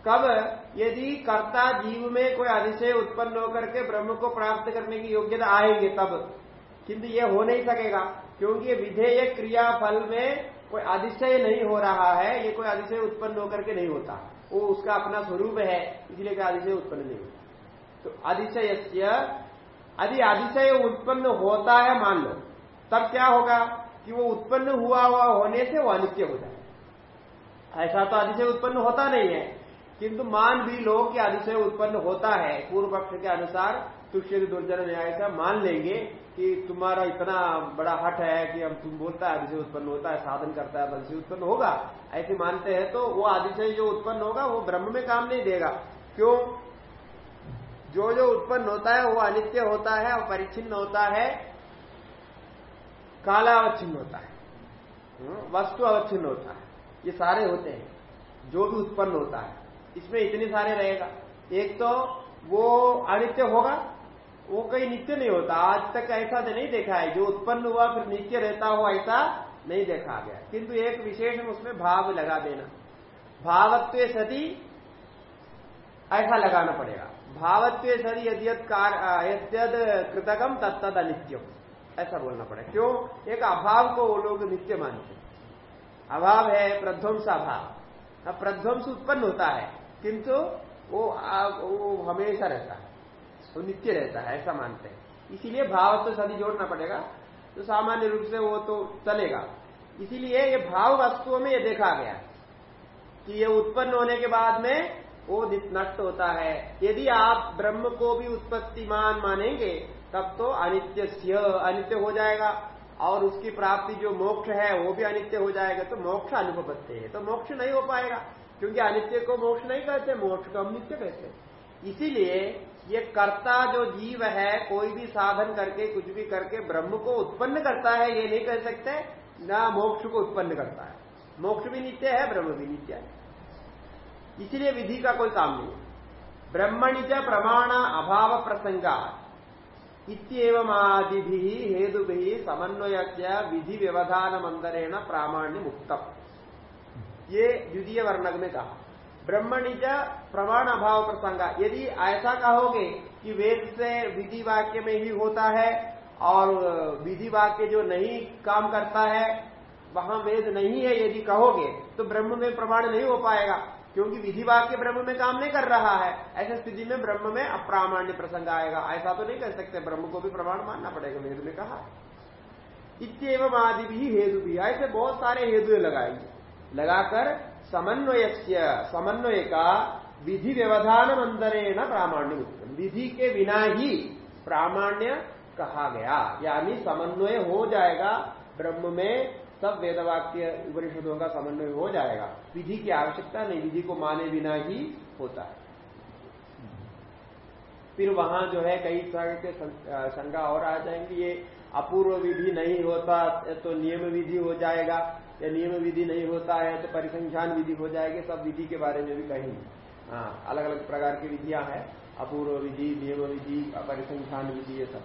Speaker 1: कब? यदि कर्ता जीव में कोई अधिशय उत्पन्न होकर के ब्रह्म को प्राप्त करने की योग्यता आएगी, तब। किंतु ये हो नहीं सकेगा, क्योंकि विधेय क्रिया फल में कोई अधिशय नहीं हो रहा है, ये कोई अधिशय उत्पन्न होकर के नहीं होता। वो उसका अपना स्वरूप है, इसलिए कोई अधिशय उत्पन्न नहीं होता। तो अधिशय यदि अधिशय उत्पन्न होता है, मान लो, तब क्या होगा कि वो उत्पन्न हुआ हुआ होने से वो अनित्य हो जाए। ऐसा तो अधिशय उत्पन्न होता नहीं है, किंतु मान भी लो कि अधिशय उत्पन्न होता है, पूर्व पक्ष के अनुसार तुष्य दुर्जन न्याय का मान लेंगे कि तुम्हारा इतना बड़ा हट है कि हम तुम बोलता है अधिशय उत्पन्न होता है साधन करता है अधिशय उत्पन्न होगा। ऐसे मानते हैं तो वो अधिशय जो उत्पन्न होगा वो ब्रह्म में काम नहीं देगा। क्यों? जो जो उत्पन्न होता है वो अनित्य होता है और परिच्छिन्न होता है काला अवच्छिन्न होता है। हम्म, वस्तु अवच्छिन्न होता है। ये सारे होते हैं जो भी उत्पन्न होता है इसमें इतने सारे रहेगा। एक तो वो अनित्य होगा वो कहीं नित्य नहीं होता। आज तक ऐसा तो नहीं देखा है। जो उत्पन्न हुआ फिर नित्य रहता हो ऐसा नहीं देखा गया। किंतु एक विशेष उसमें भाव लगा देना। भावत्व सदी ऐसा लगाना पड़ेगा। भावत्व सदी यद्यद यद्यद कृतकम तत्द अनित्यम ऐसा बोलना पड़ेगा। क्यों? एक अभाव को वो लोग नित्य मानते अभाव है प्रध्वंस अभाव प्रध्वंस उत्पन्न होता है किंतु वो, वो हमेशा रहता है। वो नित्य रहता है, ऐसा मानते हैं। इसीलिए भाव तो सदी जोड़ना पड़ेगा। तो सामान्य रूप से वो तो चलेगा। इसीलिए ये भाव वस्तुओं में ये देखा गया कि ये उत्पन्न होने के बाद में वो नष्ट होता है। यदि आप ब्रह्म को भी उत्पत्तिमान मानेंगे, तब तो अनित्य अनित्य हो जाएगा। और उसकी प्राप्ति जो मोक्ष है, वो भी अनित्य हो जाएगा। तो मोक्ष अनुपत्ति है। तो मोक्ष नहीं हो पाएगा, क्योंकि अनित्य को मोक्ष नहीं कहते, मोक्ष को हम नित्य कहते इसीलिए ये कर्ता जो जीव है, कोई भी साधन करके, कुछ भी करके, ब्रह्म को उत्पन्न करता है, ये नहीं कह सकते, ना मोक्ष को उत्पन्न करता है। मोक्ष भी नित्य है, ब्रह्म भी नित्य है। इसलिए विधि का कोई काम नहीं है। ब्रह्मणिज प्रमाण अभाव प्रसंगा। इतमादि हेतु समन्वय विधि व्यवधान मंदरेण प्रामाण्य मुक्तम ये द्वितीय वर्णक में कहा। ब्रह्मणिज प्रमाण अभाव प्रसंगा यदि ऐसा कहोगे कि वेद से विधि वाक्य में ही होता है और विधि वाक्य जो नहीं काम करता है, वहाँ वेद नहीं है यदि कहोगे तो ब्रह्म में प्रमाण नहीं हो पाएगा, क्योंकि विधि वाक्य ब्रह्म में काम नहीं कर रहा है। ऐसी स्थिति में ब्रह्म में अप्रामाण्य प्रसंग आएगा। ऐसा तो नहीं कर सकते, ब्रह्म को भी प्रमाण मानना पड़ेगा, वेद ने कहा। इतम आदि भी हेतु भी ऐसे बहुत सारे हेतु लगाएँगे लगाकर समन्वय समन्वय का विधि व्यवधान अंतरेण प्रामाण्य उत्तम विधि के बिना ही प्रामाण्य कहा गया। यानी समन्वय हो जाएगा, ब्रह्म में सब वेदवाक्य उपनिषदों का समन्वय हो जाएगा। विधि की आवश्यकता नहीं, विधि को माने बिना ही होता है। फिर वहाँ जो है कई तरह के शंका और आ जाएँगे। ये अपूर्व विधि नहीं होता तो नियम विधि हो जाएगा। या नियम विधि नहीं होता है तो परिसंख्यान विधि हो जाएगी, सब विधि के बारे में भी कहेंगे। हाँ अलग अलग प्रकार की विधियाँ हैं, अपूर्व विधि, नियम विधि, परिसंख्यान विधि, ये सब।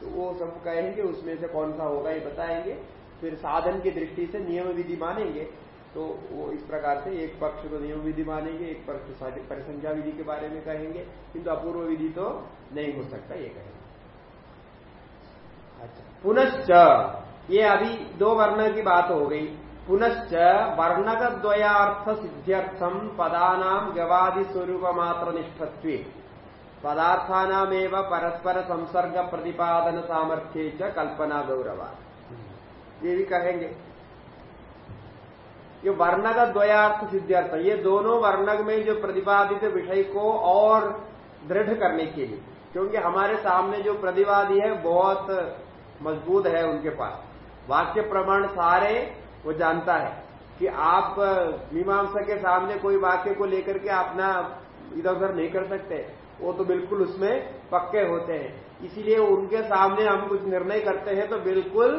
Speaker 1: तो वो सब कहेंगे, उसमें से कौन सा होगा, ये बताएँगे। फिर साधन की दृष्टि से नियम विधि मानेंगे तो वो इस प्रकार से एक पक्ष को नियम विधि मानेंगे, एक पक्ष परिसंख्या विधि के बारे में कहेंगे। किंतु अपूर्व विधि तो नहीं हो सकता, ये कहेंगे। अच्छा। पुनश्च ये अभी दो वर्ण की बात हो गई। पुनश्च वर्णक द्वयार्थ सिद्ध्यर्थम पदानाम गवादि स्वरूप मात्र निष्ठत्व पदार्थानामेव परस्पर संसर्ग प्रतिपादन सामर्थ्य च कल्पना गौरव ये भी कहेंगे। ये वर्णक द्वयार्थ सिद्ध्यर्थ ये दोनों वर्णक में जो प्रतिपादित विषय को और दृढ़ करने के लिए क्योंकि हमारे सामने जो प्रतिवादी है बहुत मज़बूत है उनके पास। वाक्य प्रमाण सारे वो जानता है कि आप मीमांसा के सामने कोई वाक्य को लेकर के अपना इधर उधर नहीं कर सकते। वो तो बिल्कुल उसमें पक्के होते हैं। इसीलिए उनके सामने हम कुछ निर्णय करते हैं तो बिल्कुल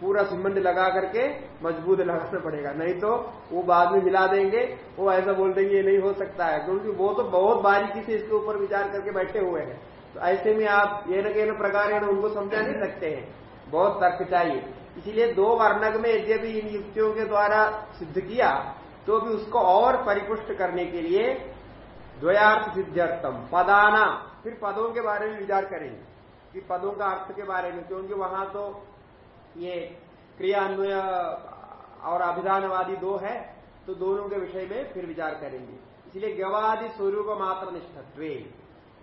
Speaker 1: पूरा सीमेंट लगा करके मज़बूत लगाना पड़ेगा। नहीं तो वो बाद में मिला देंगे, वो ऐसा बोल देंगे, ये नहीं हो सकता है। क्योंकि वो तो बहुत बारीकी से इसके ऊपर विचार करके बैठे हुए हैं। तो ऐसे में आप ये न के प्रकार उनको समझा नहीं सकते हैं। बहुत तर्क चाहिए। इसीलिए दो वर्णक में यद्यपि इन युक्तियों के द्वारा सिद्ध किया तो भी उसको और परिपुष्ट करने के लिए द्वयार्थ सिद्ध्यर्थम, पदाना। फिर पदों के बारे में विचार करेंगे। कि पदों का अर्थ के बारे में, क्योंकि वहाँ तो ये क्रियान्वय और अभिधानवादी दो है तो दोनों के विषय में फिर विचार करेंगे। इसलिए गवादि स्वरूप मात्र निष्ठत्व।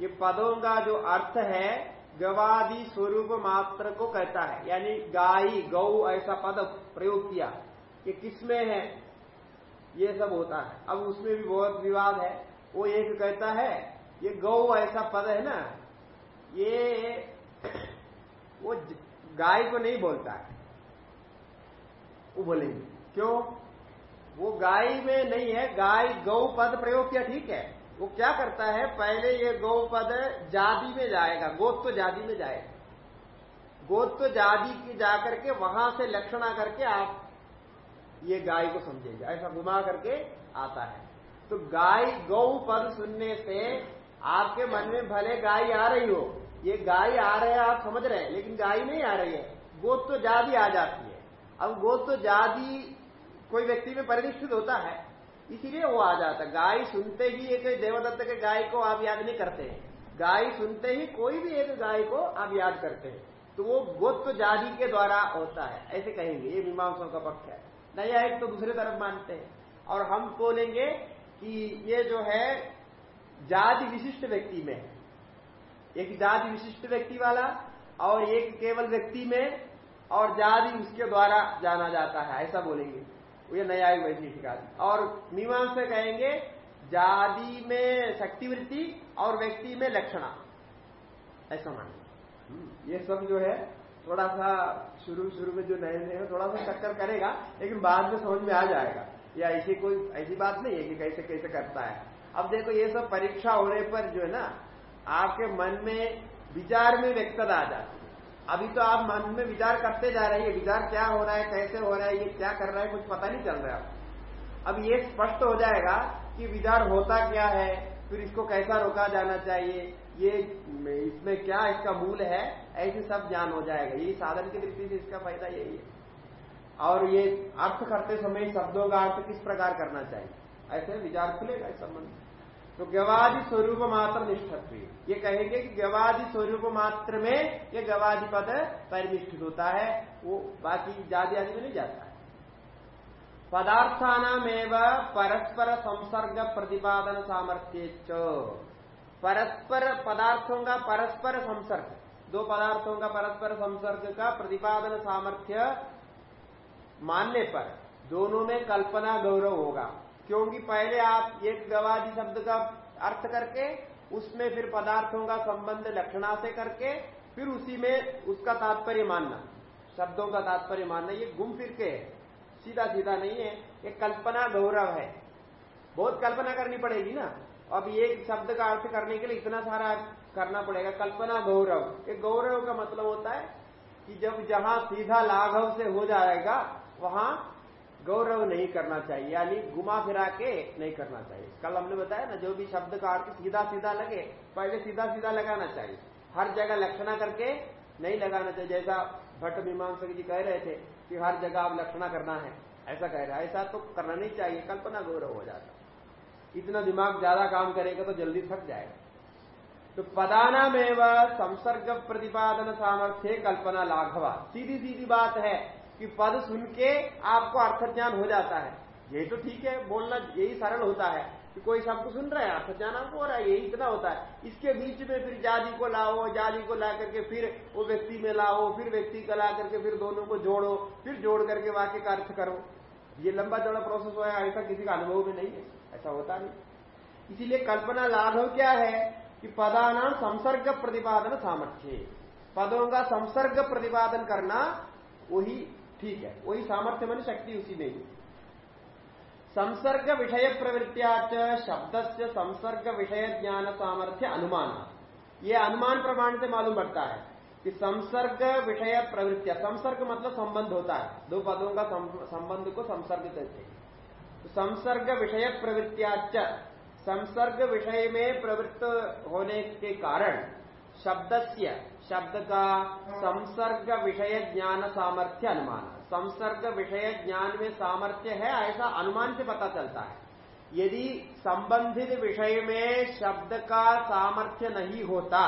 Speaker 1: ये पदों का जो अर्थ है, गवादी स्वरूप मात्र को कहता है। यानी गाय, गौ ऐसा पद प्रयोग किया। ये किसमें है? ये सब होता है। अब उसमें भी बहुत विवाद है। वो एक कहता है, ये गौ ऐसा पद है ना, ये वो गाय को नहीं बोलता है। वो बोलेंगे। क्यों? वो गाय में नहीं है, गाय गौ पद प्रयोग किया, ठीक है। वो क्या करता है, पहले ये गौ पद जादी में जाएगा, गोत्व जादी में जाएगा। गोत्व जादी की जाकर के वहाँ से लक्षणा करके आप ये गाय को समझेंगे, ऐसा घुमा करके आता है। तो गाय गौ पद सुनने से आपके मन में भले गाय आ रही हो, ये गाय आ रहे आप समझ रहे हैं, लेकिन गाय नहीं आ रही है गोद तो जादी आ जाती है। अब गोद तो जादी कोई व्यक्ति में परिनिष्ठित होता है इसीलिए वो आ जाता गाय सुनते ही एक देवदत्त के गाय को आप याद नहीं करते। गाय सुनते ही कोई भी एक गाय को आप याद करते हैं। तो वो गोत्व जाति के द्वारा होता है। ऐसे कहेंगे, ये मीमांसों का पक्ष है। नया एक तो दूसरे तरफ़ मानते हैं। और हम बोलेंगे कि ये जो है, जाति विशिष्ट व्यक्ति में है एक जाति विशिष्ट व्यक्ति वाला और एक केवल व्यक्ति में और जाति उसके द्वारा जाना जाता है। ऐसा बोलेंगे। ये न्यायिक वैशिष्टिक आदि और मीमांस कहेंगे जाति में शक्तिवृत्ति और व्यक्ति में लक्षणा। ऐसा मानिए। हम्म, ये सब जो है थोड़ा सा शुरू शुरू में जो नए नए थोड़ा सा चक्कर करेगा लेकिन बाद में समझ में आ जाएगा। या ऐसी कोई ऐसी बात नहीं है कि कैसे कैसे करता है। अब देखो ये सब परीक्षा होने पर जो है ना आपके मन में विचार में व्यक्तता आ जाती है। अभी तो आप मन में विचार करते जा रहे हैं विचार क्या हो रहा है, कैसे हो रहा है, ये क्या कर रहा है, कुछ पता नहीं चल रहा। है अब ये स्पष्ट हो जाएगा कि विचार होता क्या है, फिर इसको कैसा रोका जाना चाहिए, ये इसमें क्या इसका मूल है, ऐसे सब ज्ञान हो जाएगा। ये साधन की दृष्टि से इसका फ़ायदा यही है। और ये अर्थ करते समय शब्दों का अर्थ किस प्रकार करना चाहिए? ऐसे विचार खुलेगा इस संबंध तो गवादि स्वरूप मात्र निष्ठत्व। ये कहेंगे कि गवादि स्वरूप मात्र में ये गवादि पद परिनिष्ठित होता है, वो बाकी जाति आदि में नहीं जाता है। पदार्थानामेव परस्पर संसर्ग प्रतिपादन सामर्थ्य परस्पर पदार्थों का परस्पर संसर्ग, दो पदार्थों का परस्पर संसर्ग का प्रतिपादन सामर्थ्य मानने पर दोनों में कल्पना गौरव होगा। क्योंकि पहले आप एक गवादी शब्द का अर्थ करके उसमें फिर पदार्थों का संबंध लक्षणा से करके फिर उसी में उसका तात्पर्य मानना। शब्दों का तात्पर्य मानना, ये घूम फिर के सीधा सीधा नहीं है, ये कल्पना गौरव है। बहुत कल्पना करनी पड़ेगी ना। अब एक शब्द का अर्थ करने के लिए इतना सारा करना पड़ेगा। कल्पना गौरव। एक गौरव का मतलब होता है कि जब जहाँ सीधा लाघव से हो जाएगा, वहाँ गौरव नहीं करना चाहिए, यानी घुमा फिरा के नहीं करना चाहिए। कल हमने बताया ना, जो भी शब्द का अर्थ सीधा सीधा लगे, पहले सीधा सीधा लगाना चाहिए। हर जगह लक्षणा करके नहीं लगाना चाहिए। जैसा भट्ट मीमांसक जी कह रहे थे कि हर जगह आप लक्षणा करना है, ऐसा कह रहा है। ऐसा तो करना नहीं चाहिए, कल्पना गौरव हो जाता इतना दिमाग ज़्यादा काम करेगा तो जल्दी थक जाएगा। तो पदाना में संसर्ग प्रतिपादन सामर्थ्य कल्पना लाघवा। सीधी सीधी बात है कि पद सुन के आपको अर्थ ज्ञान हो जाता है। यही तो ठीक है, बोलना यही सरल होता है कि कोई शब्द सुन रहा है अर्थ ज्ञान आपको हो रहा है, यही इतना होता है। इसके बीच में फिर जाति को लाओ जाति को ला करके फिर वो व्यक्ति में लाओ, फिर व्यक्ति को ला करके फिर दोनों को जोड़ो, फिर जोड़ करके वाक्य का अर्थ करो। ये लंबा चौड़ा प्रोसेस हुआ है ऐसा किसी का अनुभव में नहीं है, ऐसा होता नहीं। इसीलिए कल्पना लाघव क्या है कि पदाना संसर्ग प्रतिपादन सामर्थ्य। पदों का संसर्ग प्रतिपादन करना, वही ठीक है, वही सामर्थ्य मन शक्ति उसी में ही। संसर्ग विषय प्रवृत्तिया शब्द से संसर्ग विषय ज्ञान सामर्थ्य अनुमान। ये अनुमान प्रमाण से मालूम पड़ता है कि संसर्ग विषय प्रवृत्तिया, संसर्ग मतलब संबंध होता है। दो पदों का संबंध को संसर्ग कहते हैं। तो संसर्ग विषय प्रवृत्तिया संसर्ग विषय में प्रवृत्त होने के कारण शब्दस्य, शब्द का संसर्ग विषय ज्ञान सामर्थ्य अनुमान। संसर्ग विषय ज्ञान में सामर्थ्य है, ऐसा अनुमान से पता चलता है। यदि संबंधित विषय में शब्द का सामर्थ्य नहीं होता,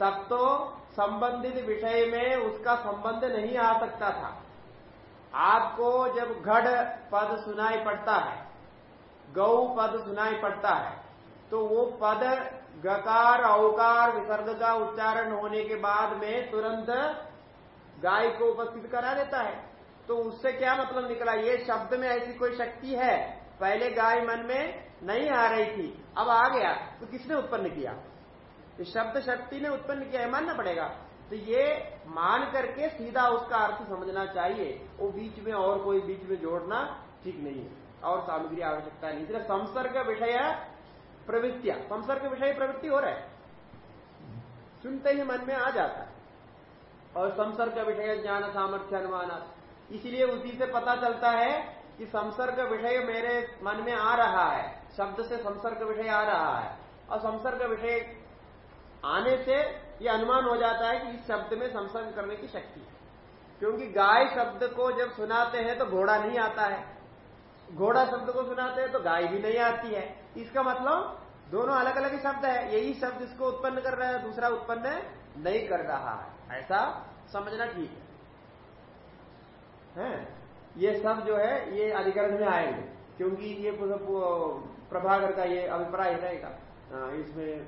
Speaker 1: तब तो संबंधित विषय में उसका संबंध नहीं आ सकता था। आपको जब घड़ पद सुनाई पड़ता है, गौ पद सुनाई पड़ता है तो वो पद गकार औकार विसर्ग का उच्चारण होने के बाद में तुरंत गाय को उपस्थित करा देता है। तो उससे क्या मतलब निकला? ये शब्द में ऐसी कोई शक्ति है? पहले गाय मन में नहीं आ रही थी, अब आ गया। तो किसने उत्पन्न किया? तो शब्द शक्ति ने उत्पन्न किया है मानना पड़ेगा। तो ये मान करके सीधा उसका अर्थ समझना चाहिए। वो बीच में और कोई बीच में जोड़ना ठीक नहीं है। और सामग्री आवश्यकता नहीं। इसलिए संसर्ग विषय प्रवृत्तियाँ। संसर्ग विषय प्रवृत्ति हो रहा है। सुनते ही मन में आ जाता है। और संसर्ग विषय ज्ञान सामर्थ्य अनुमान। इसलिए उसी से पता चलता है कि संसर्ग विषय मेरे मन में आ रहा है, शब्द से संसर्ग विषय आ रहा है। और संसर्ग विषय आने से ये अनुमान हो जाता है कि इस शब्द में संसर्ग करने की शक्ति है। क्योंकि गाय शब्द को जब सुनाते हैं तो घोड़ा नहीं आता है। घोड़ा शब्द को सुनाते हैं तो गाय भी नहीं आती है। इसका मतलब दोनों अलग अलग शब्द है। यही शब्द इसको उत्पन्न कर रहा है, दूसरा उत्पन्न नहीं कर रहा है। ऐसा समझना ठीक है। ये सब जो है, ये अधिकरण में आएँगे, क्योंकि ये प्रभाकर का ये अभिप्राय रहेगा इसमें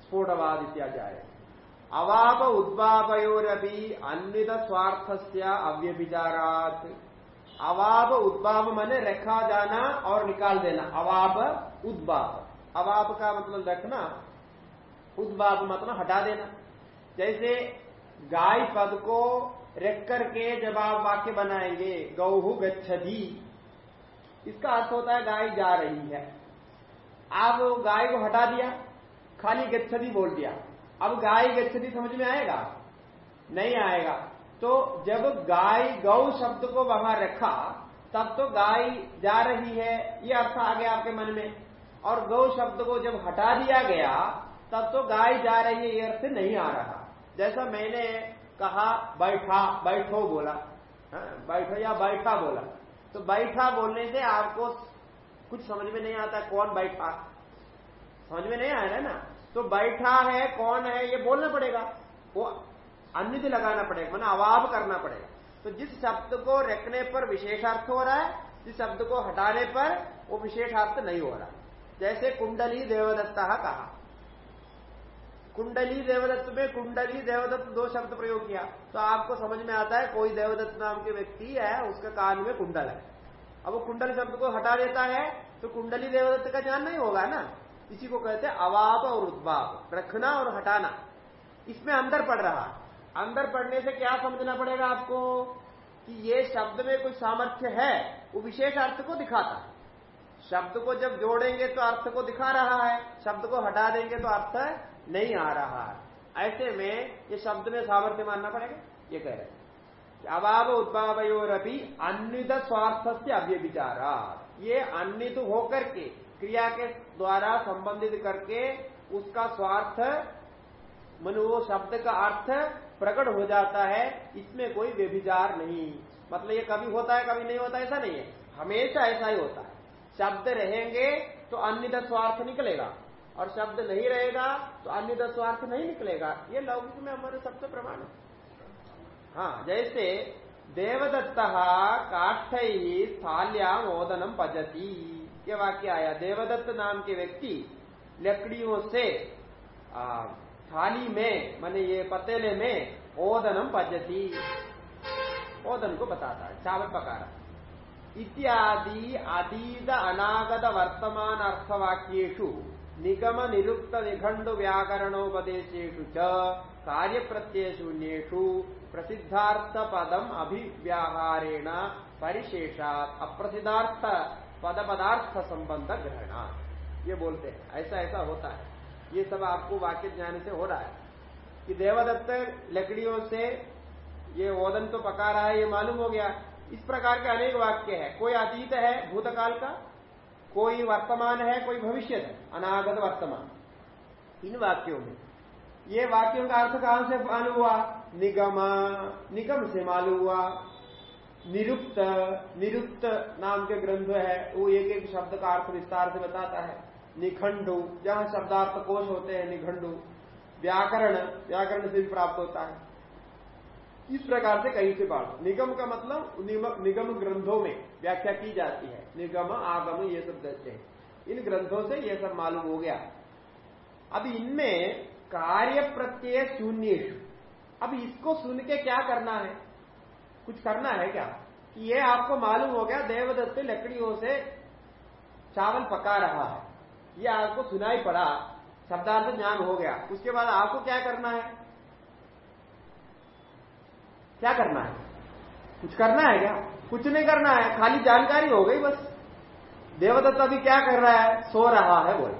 Speaker 1: स्फोटवाद इत्यादि आए। अवाप उद्भावयोरपि अन्वित स्वार्थ से अव्यभिचारात। अवाप उद्भाव मैंने रखा जाना और निकाल देना। अवाप उद्भाव। अवाप का मतलब रखना, उद्भाव मतलब हटा देना। जैसे गाय पद को रख करके जब आप वाक्य बनाएँगे, गौहु गच्छदी इसका अर्थ होता है गाय जा रही है। आप गाय को हटा दिया, खाली गच्छदी बोल दिया। अब गाय गच्छदी समझ में आएगा? नहीं आएगा। तो जब गाय गौ शब्द को वहाँ रखा, तब तो गाय जा रही है। ये अर्थ आ गया आपके मन में। और गौ शब्द को जब हटा दिया गया, तब तो गाय जा रही है, ये अर्थ नहीं आ रहा। जैसा मैंने कहा बैठा बैठो बोला। हाँ, बैठो या बैठा बोला। तो बैठा बोलने से आपको कुछ समझ में नहीं आता कौन बैठा। समझ में नहीं आया ना? तो बैठा है कौन है ये बोलना पड़ेगा। वो अन्य लगाना पड़ेगा मैंने अवाब करना पड़ेगा। तो जिस शब्द को रखने पर विशेषार्थ हो रहा है जिस शब्द को हटाने पर वो विशेषार्थ नहीं हो रहा। जैसे कुंडली देवदत्ता कहा। कुंडली देवदत्त में कुंडली देवदत्त दो शब्द प्रयोग किया। तो आपको समझ में आता है, कोई देवदत्त नाम के व्यक्ति है, उसका कान में कुंडल है। अब वो कुंडल शब्द को हटा देता है तो कुंडली देवदत्त का ज्ञान नहीं होगा ना? इसी को कहते हैं अवाप और उद्भाव रखना और हटाना। इसमें अंदर पड़ रहा। अंदर पड़ने से क्या समझना पड़ेगा आपको? कि ये शब्द में कोई सामर्थ्य है, वो विशेष अर्थ को दिखाता है। शब्द को जब जोड़ेंगे तो अर्थ को दिखा रहा है, शब्द को हटा देंगे तो अर्थ नहीं आ रहा है। ऐसे में ये शब्द में सामर्थ्य मानना पड़ेगा? ये कह रहे हैं अभाव उद्भावयोरपी अन्वित स्वार्थ से अव्यभिचारा ये अन्वित होकर के, क्रिया के द्वारा संबंधित करके उसका स्वार्थ, मन वो शब्द का अर्थ प्रकट हो जाता है, इसमें कोई व्यभिचार नहीं। मतलब ये कभी होता है, कभी नहीं होता, ऐसा नहीं है। हमेशा ऐसा ही होता है। शब्द रहेंगे तो अन्य स्वार्थ निकलेगा। और शब्द नहीं रहेगा तो अन्य स्वार्थ नहीं निकलेगा। ये लौकिक में हमारे सबसे प्रमाण है। हाँ जैसे देवदत्त काष्ठ थाल्याम ओदनम पजती। ये वाक्य आया। देवदत्त नाम के व्यक्ति लकड़ियों से थाली में, माने ये पतेले में ओदनम पजती। ओदन को बताता है, चावल पका रहा। इत्यादि अतीत अनागत वर्तमान अर्थवाक्यु निगम निरुक्त निखंड व्याकरणोपदेशेषु च कार्य प्रत्यय शून्यु प्रसिद्धार्थ पदम अभिव्याहारेण परिशेषात अप्रसिद्धार्थ पद पदार्थ संबंध ग्रहण ये बोलते हैं, ऐसा ऐसा होता है। ये सब आपको वाक्य ज्ञान से हो रहा है। कि देवदत्त लकड़ियों से ये ओदन तो पका रहा है, ये मालूम हो गया। इस प्रकार के अनेक वाक्य है। कोई अतीत है भूतकाल का? कोई वर्तमान है, कोई भविष्य है, अनागत वर्तमान। इन वाक्यों में। ये वाक्यों का अर्थ कहाँ से मालूम हुआ? निगम निगम से मालूम हुआ। निरुक्त निरुक्त नाम के ग्रंथ है, वो एक एक शब्द का अर्थ विस्तार से बताता है। निखंडु, जहाँ शब्दार्थ कोश होते हैं, निखंडु। व्याकरण व्याकरण से भी प्राप्त होता है। इस प्रकार से कहीं से बात। निगम का मतलब निगम ग्रंथों में व्याख्या की जाती है। निगम, आगम, ये सब कहते हैं। इन ग्रंथों से ये सब मालूम हो गया। अब इनमें कार्य प्रत्यय शून्य अब इसको सुन के क्या करना है? कुछ करना है क्या? कि ये आपको मालूम हो गया, देवदत्त लकड़ियों से चावल पका रहा है। ये आपको सुनाई पड़ा, शब्दार्थ ज्ञान हो गया। उसके बाद आपको क्या करना है? क्या करना है? कुछ करना है क्या? कुछ नहीं करना है, खाली जानकारी हो गई बस। देवदत्त अभी क्या कर रहा है? सो रहा है, बोले।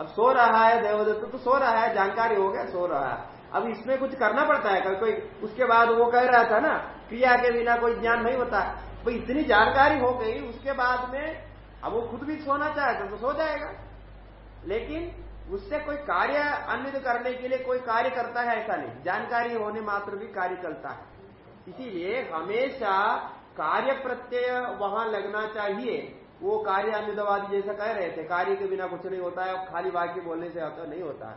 Speaker 1: अब सो रहा है, देवदत्त तो सो रहा है, जानकारी हो गया, सो रहा है। अब इसमें कुछ करना पड़ता है कोई उसके बाद वो कह रहा था ना, क्रिया के बिना कोई ज्ञान नहीं होता। भाई इतनी जानकारी हो गई, उसके बाद में, अब वो खुद भी सोना चाहे तो सो जाएगा। लेकिन उससे कोई कार्य अन्वित करने के लिए कोई कार्य करता है ऐसा नहीं। जानकारी होने मात्र भी कार्य चलता है। इसीलिए हमेशा कार्य प्रत्यय वहाँ लगना चाहिए। वो कार्य अन्वितवादी जैसा कह रहे थे। कार्य के बिना कुछ नहीं होता है खाली वाक्य बोलने से आता नहीं होता है।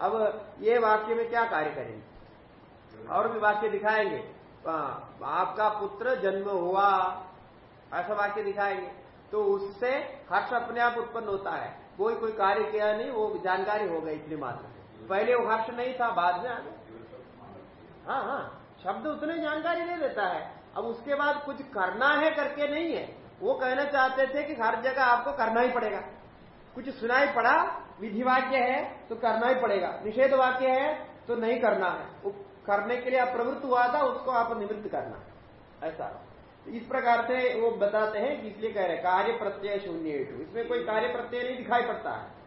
Speaker 1: अब ये वाक्य में क्या कार्य करेंगे? और भी वाक्य दिखाएँगे। आपका पुत्र जन्म हुआ, ऐसा वाक्य दिखाएँगे। तो उससे हर्ष अपने आप उत्पन्न होता है। कोई कोई कार्य किया नहीं, वो जानकारी हो गई इतनी मात्र। पहले वो हर्ष नहीं था, बाद में आ हाँ हाँ शब्द उतने जानकारी नहीं देता है। अब उसके बाद कुछ करना है करके नहीं है, वो कहना चाहते थे कि हर जगह आपको करना ही पड़ेगा। कुछ सुनाई पड़ा, विधि वाक्य है तो करना ही पड़ेगा। निषेध वाक्य है तो नहीं करना है। वो करने के लिए आप प्रवृत्त हुआ था, उसको आप निवृत्त करना। ऐसा। इस प्रकार से वो बताते हैं कि इसलिए कह रहे कार्य प्रत्यय शून्य इसमें कोई कार्य प्रत्यय नहीं दिखाई पड़ता है।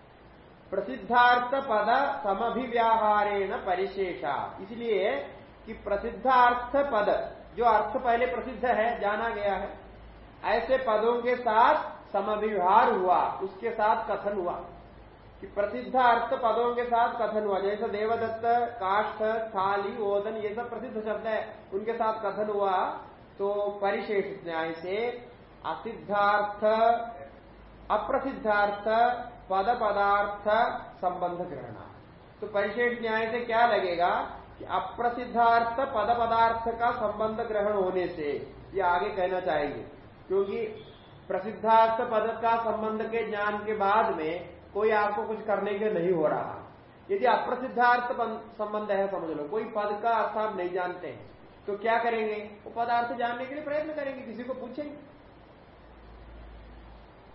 Speaker 1: प्रसिद्धार्थ पद समभिव्याहारेण परिशेषा। इसलिए कि प्रसिद्धार्थ पद, जो अर्थ पहले प्रसिद्ध है, जाना गया है। ऐसे पदों के साथ समभिव्यहार हुआ, उसके साथ कथन हुआ। कि प्रसिद्ध अर्थ पदों के साथ कथन हुआ, जैसे देवदत्त, काष्ठ, थाली, ओदन, ये सब प्रसिद्ध शब्द है, उनके साथ कथन हुआ। तो परिशेष न्याय से असिद्धार्थ, अप्रसिद्धार्थ पद पदार्थ संबंध ग्रहण तो परिशेष न्याय से क्या लगेगा कि अप्रसिद्धार्थ पद पदार्थ का संबंध ग्रहण होने से ये आगे कहना चाहेंगे। क्योंकि प्रसिद्धार्थ पद का संबंध के ज्ञान के बाद में कोई आपको कुछ करने के नहीं हो रहा। यदि अप्रसिद्धार्थ संबंध है, समझ लो, कोई पद का अर्थ आप नहीं जानते हैं। तो क्या करेंगे? वो पदार्थ जानने के लिए प्रयत्न करेंगे, किसी को पूछेंगे।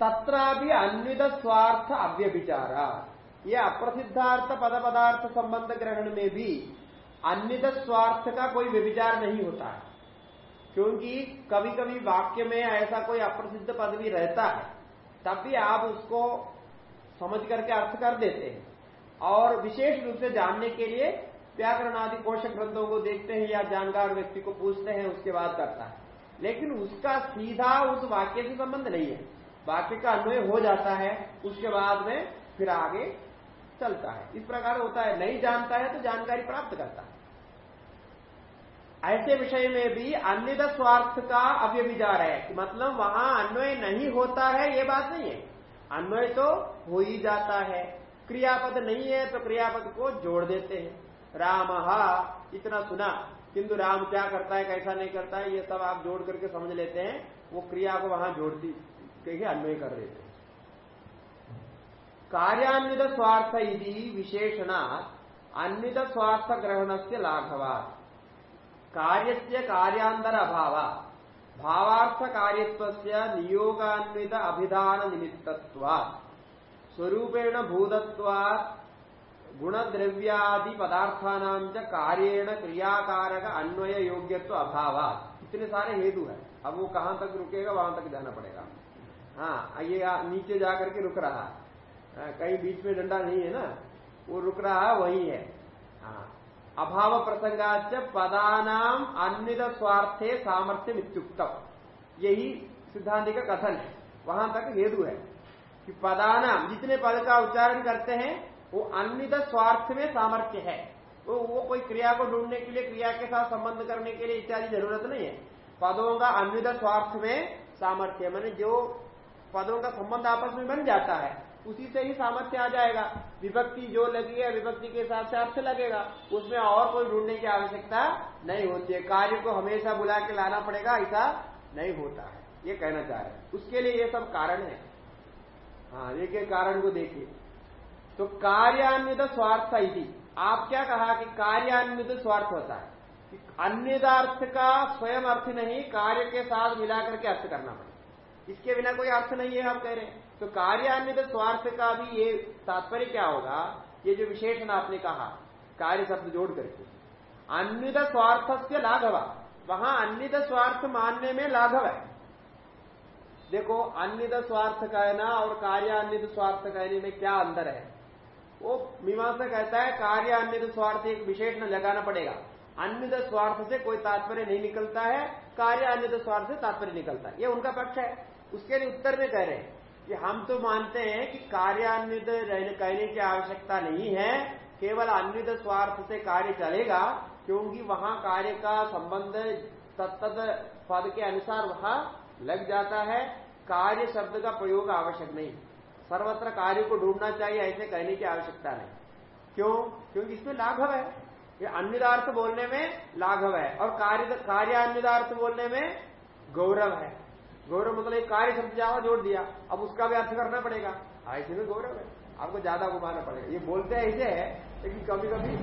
Speaker 1: तथा भी अन्वित स्वार्थ अव्यभिचारा। ये अप्रसिद्धार्थ पद पदार्थ संबंध ग्रहण में भी अन्वित स्वार्थ का कोई व्यभिचार नहीं होता है। क्योंकि कभी कभी वाक्य में ऐसा कोई अप्रसिद्ध पद भी रहता है, तब भी आप उसको समझ करके अर्थ कर देते हैं। और विशेष रूप से जानने के लिए व्याकरण आदि कोश ग्रंथों को देखते हैं या जानकार व्यक्ति को पूछते हैं, उसके बाद करता है। लेकिन उसका सीधा उस वाक्य से संबंध नहीं है। वाक्य का अन्वय हो जाता है, उसके बाद में फिर आगे चलता है। इस प्रकार होता है, नहीं जानता है तो जानकारी प्राप्त करता है। ऐसे विषय में भी अन्य स्वार्थ का अव्यभिचार है मतलब वहाँ अन्वय नहीं होता है, ये बात नहीं है। अन्वय तो हो ही जाता है। क्रियापद नहीं है तो क्रियापद को जोड़ देते हैं। राम इतना सुना, किंतु राम क्या करता है, कैसा नहीं करता है, ये सब आप जोड़ करके समझ लेते हैं, वो क्रिया को वहाँ जोड़ती कहीं अन्वय कर देते हैं। कार्यान्वित स्वार्थ यदि विशेषणा अन्वित स्वार्थ ग्रहण से लाघवा कार्य से कार्यांतर अभाव, भावार्थ कार्यत्व नियोगान्वित अभिधान निमित्तत्व स्वरूपेण भूतत्वा गुण द्रव्यादि पदार्थानाम च कार्यण क्रियाकारक अन्वय योग्यत्व अभाव इतने सारे हेतु है। अब वो कहाँ तक रुकेगा, वहाँ तक जाना पड़ेगा। हाँ ये नीचे जाकर के रुक रहा। है कहीं बीच में डंडा नहीं है ना? वो रुक रहा, वही है। हाँ अभाव प्रसंगाच पदानाम अन्वित स्वार्थे सामर्थ्य मित्युक्तम यही सिद्धांत का कथन है। वहाँ तक हेतु है कि पदानाम जितने पद का उच्चारण करते हैं वो अन्वित स्वार्थ में सामर्थ्य है। वो वो कोई क्रिया को ढूँढने के लिए, क्रिया के साथ संबंध करने के लिए इत्यादि ज़रूरत नहीं है। पदों का अन्वित स्वार्थ में सामर्थ्य मैंने जो पदों का संबंध आपस में बन जाता है, उसी से ही सामर्थ्य आ जाएगा। विभक्ति जो लगी है, विभक्ति के हिसाब से अर्थ लगेगा। उसमें और कोई ढूँढने की आवश्यकता नहीं होती है। कार्य को हमेशा बुला के लाना पड़ेगा, ऐसा नहीं होता है। ये कहना चाह रहे हैं। उसके लिए ये सब कारण है। हाँ एक एक कारण को देखिए। तो कार्यान्वित स्वार्थ यदि आप क्या कहा कि कार्यान्वित स्वार्थ होता है? अन्यदार्थ का स्वयं अर्थ नहीं, कार्य के साथ मिलाकर के अर्थ करना पड़ेगा इसके बिना कोई अर्थ नहीं है, आप कह रहे हैं। तो कार्यान्वित स्वार्थ का भी ये तात्पर्य क्या होगा? ये जो विशेषण आपने कहा, कार्य शब्द जोड़ करके। अन्वित स्वार्थ से लाघव। वहाँ अन्वित स्वार्थ मानने में लाघव है। देखो, अन्वित स्वार्थ कहना और कार्यान्वित स्वार्थ कहने में क्या अंतर है? वो मीमांसा कहता है कार्यान्वित स्वार्थ एक विशेषण लगाना पड़ेगा। अन्य स्वार्थ से कोई तात्पर्य नहीं निकलता है, कार्य अन्य स्वार्थ से तात्पर्य निकलता है। ये उनका पक्ष है। उसके लिए उत्तर में कह रहे हैं कि हम तो मानते हैं कि कार्यान्वित कहने की आवश्यकता नहीं है, केवल अन्वित स्वार्थ से कार्य चलेगा, क्योंकि वहाँ कार्य का संबंध तत्त पद के अनुसार वहाँ लग जाता है। कार्य शब्द का प्रयोग आवश्यक नहीं। सर्वत्र कार्य को ढूंढना चाहिए, ऐसे कहने की आवश्यकता नहीं। क्यों? क्योंकि इसमें लाघव है। ये अन्यदार्थ बोलने में लाघव है और कार्य कार्यान्विदार्थ बोलने में गौरव है। गौरव मतलब एक कार्य शब्द ज़्यादा जोड़ दिया। अब उसका भी अर्थ करना पड़ेगा। ऐसे में गौरव है। आपको ज़्यादा घुमाना पड़ेगा। ये बोलते ऐसे है लेकिन कभी कभी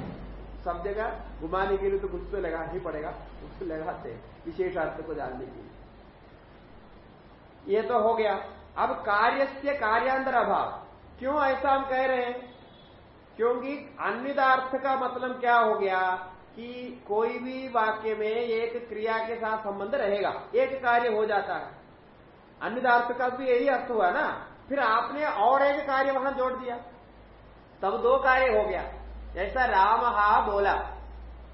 Speaker 1: सब जगह घुमाने के लिए तो कुछ तो लगा ही पड़ेगा। उसको लगाते हैं, विशेष अर्थ को जानने के लिए। ये तो हो गया। अब कार्य से कार्यांतर अभाव क्यों ऐसा हम कह रहे हैं? क्योंकि अन्यदार्थ का मतलब क्या हो गया कि कोई भी वाक्य में एक क्रिया के साथ संबंध रहेगा, एक कार्य हो जाता है। अन्यदार्थ का भी यही अर्थ हुआ ना? फिर आपने और एक कार्य वहाँ जोड़ दिया। तब दो कार्य हो गया। जैसा राम हा बोला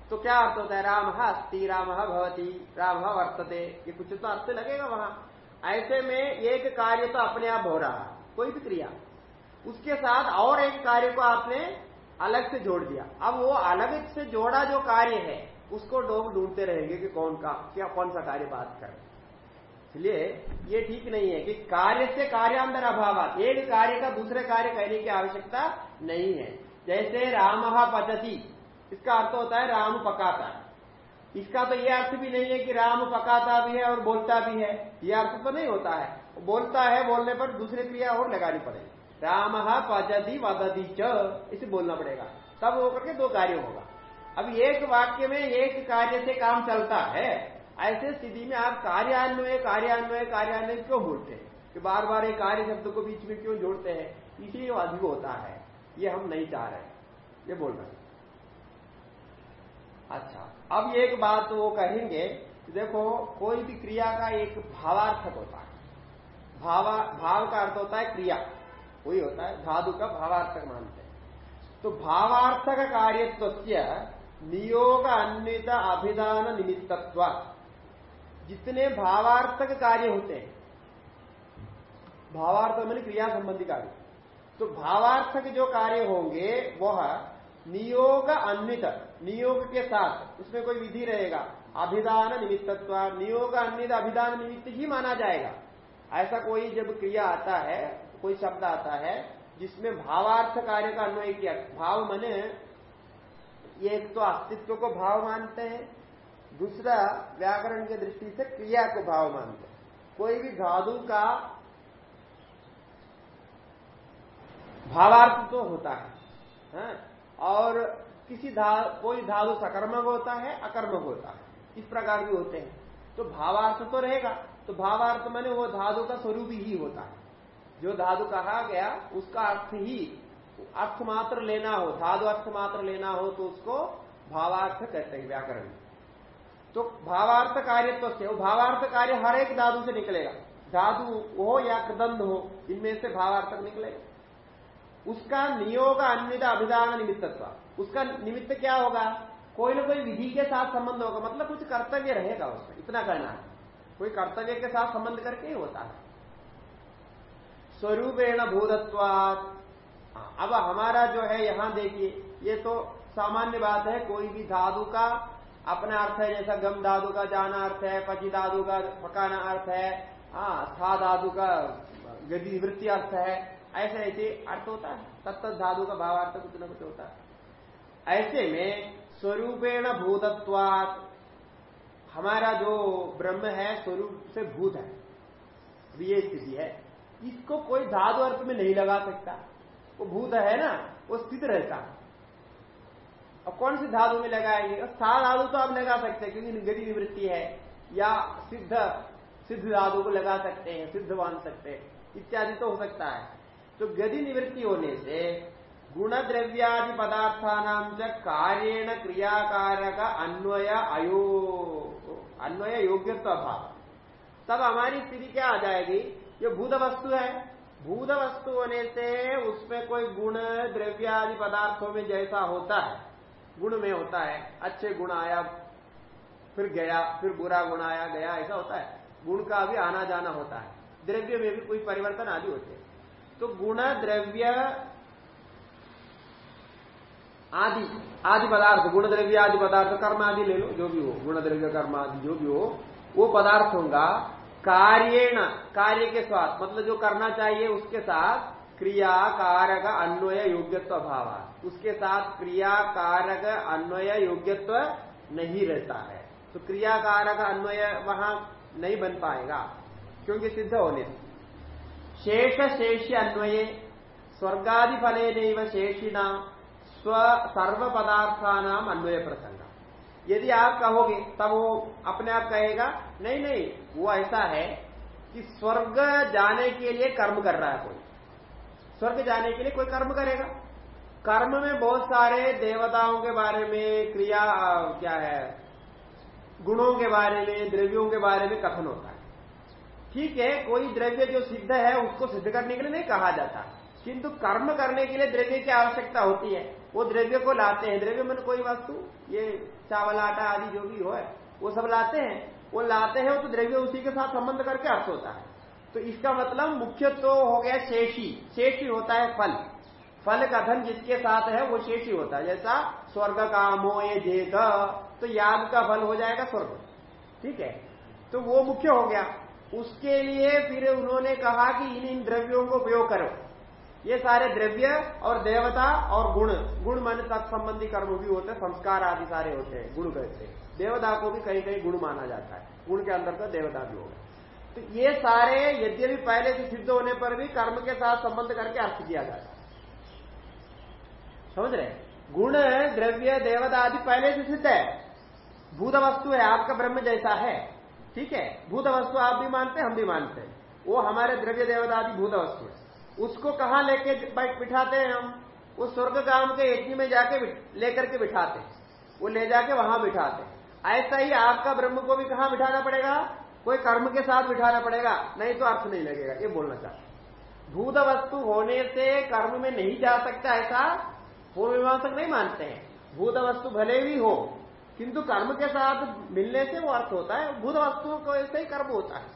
Speaker 1: तो क्या अर्थ होता है? राम अस्ति, राम भवती, राम वर्तते, ये कुछ तो अर्थ लगेगा वहाँ। ऐसे में एक कार्य तो अपने आप हो रहा कोई भी क्रिया। उसके साथ और एक कार्य को आपने अलग से जोड़ दिया। अब वो अलग से जोड़ा जो कार्य है, उसको लोग ढूंढते रहेंगे कि कौन का, क्या, कौन सा कार्य बात कर इसलिए ये ठीक नहीं है कि कार्य से कार्यांतर अभाव एक कार्य का दूसरे कार्य कहने की आवश्यकता नहीं है। जैसे राम पचती इसका अर्थ होता है राम पकाता इसका तो यह अर्थ भी नहीं है कि राम पकाता भी है और बोलता भी है। यह अर्थ तो नहीं होता है। बोलता है, बोलने पर दूसरी क्रिया और लगानी पड़ेगी। राम पचती वदती च, इसे बोलना पड़ेगा। तब होकर के दो कार्य होगा। अब एक वाक्य में एक कार्य से काम चलता है। ऐसे स्थिति में आप कार्यान्वय कार्यान्वय कार्यान्वय क्यों बोलते हैं? कि बार बार एक कार्य शब्द को बीच में क्यों जोड़ते हैं? इसलिए अधिक होता है। ये हम नहीं चाह रहे। ये बोल रहे अच्छा अब एक बात वो कहेंगे देखो, कोई भी क्रिया का एक भावार्थक होता है। भावा, भाव का अर्थ होता है क्रिया। वही होता है, धातु का भावार्थक मानते हैं। तो भावार्थक कार्यत्व नियोग अन्वित अभिधान निमित्तत्व। जितने भावार्थक कार्य होते हैं, भावार्थ मैंने क्रिया संबंधी कार्य। तो भावार्थक जो कार्य होंगे, वह नियोग अन्वित नियोग के साथ उसमें कोई विधि रहेगा। अभिधान निमित्तत्व नियोग अन्वित अभिधान निमित्त ही माना जाएगा। ऐसा कोई जब क्रिया आता है कोई शब्द आता है जिसमें भावार्थ कार्य का अन्वय किया भाव मने एक तो अस्तित्व को भाव मानते हैं दूसरा व्याकरण की दृष्टि से क्रिया को भाव मानते हैं। कोई भी धातु का भावार्थ तो होता है, है? और किसी धा, कोई धातु सकर्मक होता है, अकर्मक होता है। इस प्रकार भी होते हैं। तो भावार्थ तो रहेगा तो भावार्थ मैंने वो धातु का स्वरूप ही होता है। जो धातु कहा गया, उसका अर्थ ही अर्थ मात्र लेना हो, धातु अर्थ मात्र लेना हो तो उसको भावार्थ कहते हैं व्याकरण तो भावार्थ कार्य तो से, वो भावार्थ कार्य हर एक धातु से निकलेगा। धातु हो या कृदंध हो, इनमें से भावार्थक निकलेगा। उसका नियोग अन्वित अभिधान निमित्तत्व। उसका निमित्त क्या होगा? कोई ना कोई विधि के साथ संबंध होगा। मतलब कुछ कर्तव्य रहेगा उसमें, इतना करना है। कोई कर्तव्य के साथ संबंध करके ही होता है। स्वरूपेण भूतत्वात अब हमारा जो है, यहाँ देखिए, ये तो सामान्य बात है, कोई भी धातु का अपना अर्थ है, जैसा गम धातु का, जाना अर्थ है, पची धातु का, पकाना अर्थ है हाँ था धातु का, गति वृत्ति अर्थ है ऐसे ऐसे अर्थ होता है तत्त धातु का भावार्थ कुछ न कुछ होता है। ऐसे में स्वरूपेण भूतत्वात, हमारा जो ब्रह्म है, स्वरूप से भूत है। ये स्थिति है, इसको कोई धातु अर्थ में नहीं लगा सकता। वो भूत है ना, वो स्थित रहता है। अब कौन सी धातु में लगाएँगे? सा धातु तो आप लगा सकते हैं, क्योंकि गति निवृत्ति है। या सिद्ध सिद्ध धातु को लगा सकते हैं, सिद्ध बाँध सकते हैं, इत्यादि तो हो सकता है। तो गति निवृत्ति होने से गुण द्रव्यादि पदार्थानाम च कार्येण क्रियाकारक अन्वय अयो, अन्वय योग्यत्व अभाव। तब हमारी स्थिति क्या आ जाएगी? ये भूत वस्तु है। भूत वस्तु होने से उसमें कोई गुण द्रव्यादि पदार्थों में जैसा होता है, गुण में होता है, अच्छे गुण आया, फिर गया, फिर बुरा गुण आया, गया, ऐसा होता है। गुण का भी आना जाना होता है। द्रव्य में भी कोई परिवर्तन आदि होते हैं। तो गुण द्रव्य आदि आदि पदार्थ, गुण द्रव्य आदि पदार्थ, कर्म आदि ले लो, जो भी हो, गुण द्रव्य, कर्म आदि, जो भी हो, वो पदार्थ होगा कार्येण, कार्य के साथ मतलब जो करना चाहिए उसके साथ क्रिया, कारक, अन्वय, योग्यत्व अभाव उसके साथ क्रिया, कारक, अन्वय, योग्यत्व नहीं रहता है। तो क्रिया, कारक, अन्वय वहाँ नहीं बन पाएगा, क्योंकि सिद्ध होने शेष शेष अन्वय स्वर्गादि फले नहीं शेषिना स्व सर्व पदार्थानाम अन्वय प्रसंग यदि आप कहोगे, तब वो अपने आप कहेगा, नहीं नहीं, वो ऐसा है कि स्वर्ग जाने के लिए कर्म कर रहा है कोई। स्वर्ग जाने के लिए कोई कर्म करेगा। कर्म में बहुत सारे देवताओं के बारे में क्रिया क्या है, गुणों के बारे में, द्रव्यों के बारे में कथन होता है। ठीक है, कोई द्रव्य जो सिद्ध है, उसको सिद्ध करने के लिए नहीं कहा जाता। किंतु कर्म करने के लिए द्रव्य की आवश्यकता होती है। वो द्रव्य को लाते हैं। द्रव्य मन कोई वस्तु, ये चावल, आटा आदि जो भी हो वो सब लाते हैं। वो लाते हैं तो द्रव्य उसी के साथ संबंध करके अर्थ होता है। तो इसका मतलब मुख्य तो हो गया शेषी। शेषी होता है फल। फल का धन जिसके साथ है, वो शेषी होता है। जैसा स्वर्ग कामो ये जेग तो याद का फल हो जाएगा स्वर्ग। ठीक है? तो वो मुख्य हो गया। उसके लिए फिर उन्होंने कहा कि इन इन द्रव्यों को उपयोग करो। ये सारे द्रव्य और देवता और गुण गुण मन तत्संबंधी कर्म भी होते हैं संस्कार आदि सारे होते हैं, गुण कहते हैं। देवता को भी कहीं कहीं गुण माना जाता है। गुण के अंदर तो देवता भी होगा। तो ये सारे यद्यपि पहले से सिद्ध होने पर भी कर्म के साथ संबंध करके अर्थ किया जाता है। समझ रहे गुण, द्रव्य, देवता आदि पहले से सिद्ध है। भूत वस्तु है, आपका ब्रह्म जैसा है। ठीक है? भूत वस्तु आप भी मानते हम भी मानते हैं। वो हमारे द्रव्य देवता आदि भूत वस्तु है। उसको कहा लेके बिठाते हैं हम? उस स्वर्ग काम के यज्ञ में जाके लेकर के बिठाते हैं। वो ले जाके वहाँ बिठाते हैं। ऐसा ही आपका ब्रह्म को भी कहा बिठाना पड़ेगा? कोई कर्म के साथ बिठाना पड़ेगा। नहीं तो अर्थ नहीं लगेगा, ये बोलना चाहते भूत वस्तु होने से कर्म में नहीं जा सकता ऐसा? पूर्व मीमांसक नहीं मानते हैं। भूत वस्तु भले भी हो किंतु कर्म के साथ मिलने से वो अर्थ होता है भूत वस्तु को ऐसे ही कर्म होता है।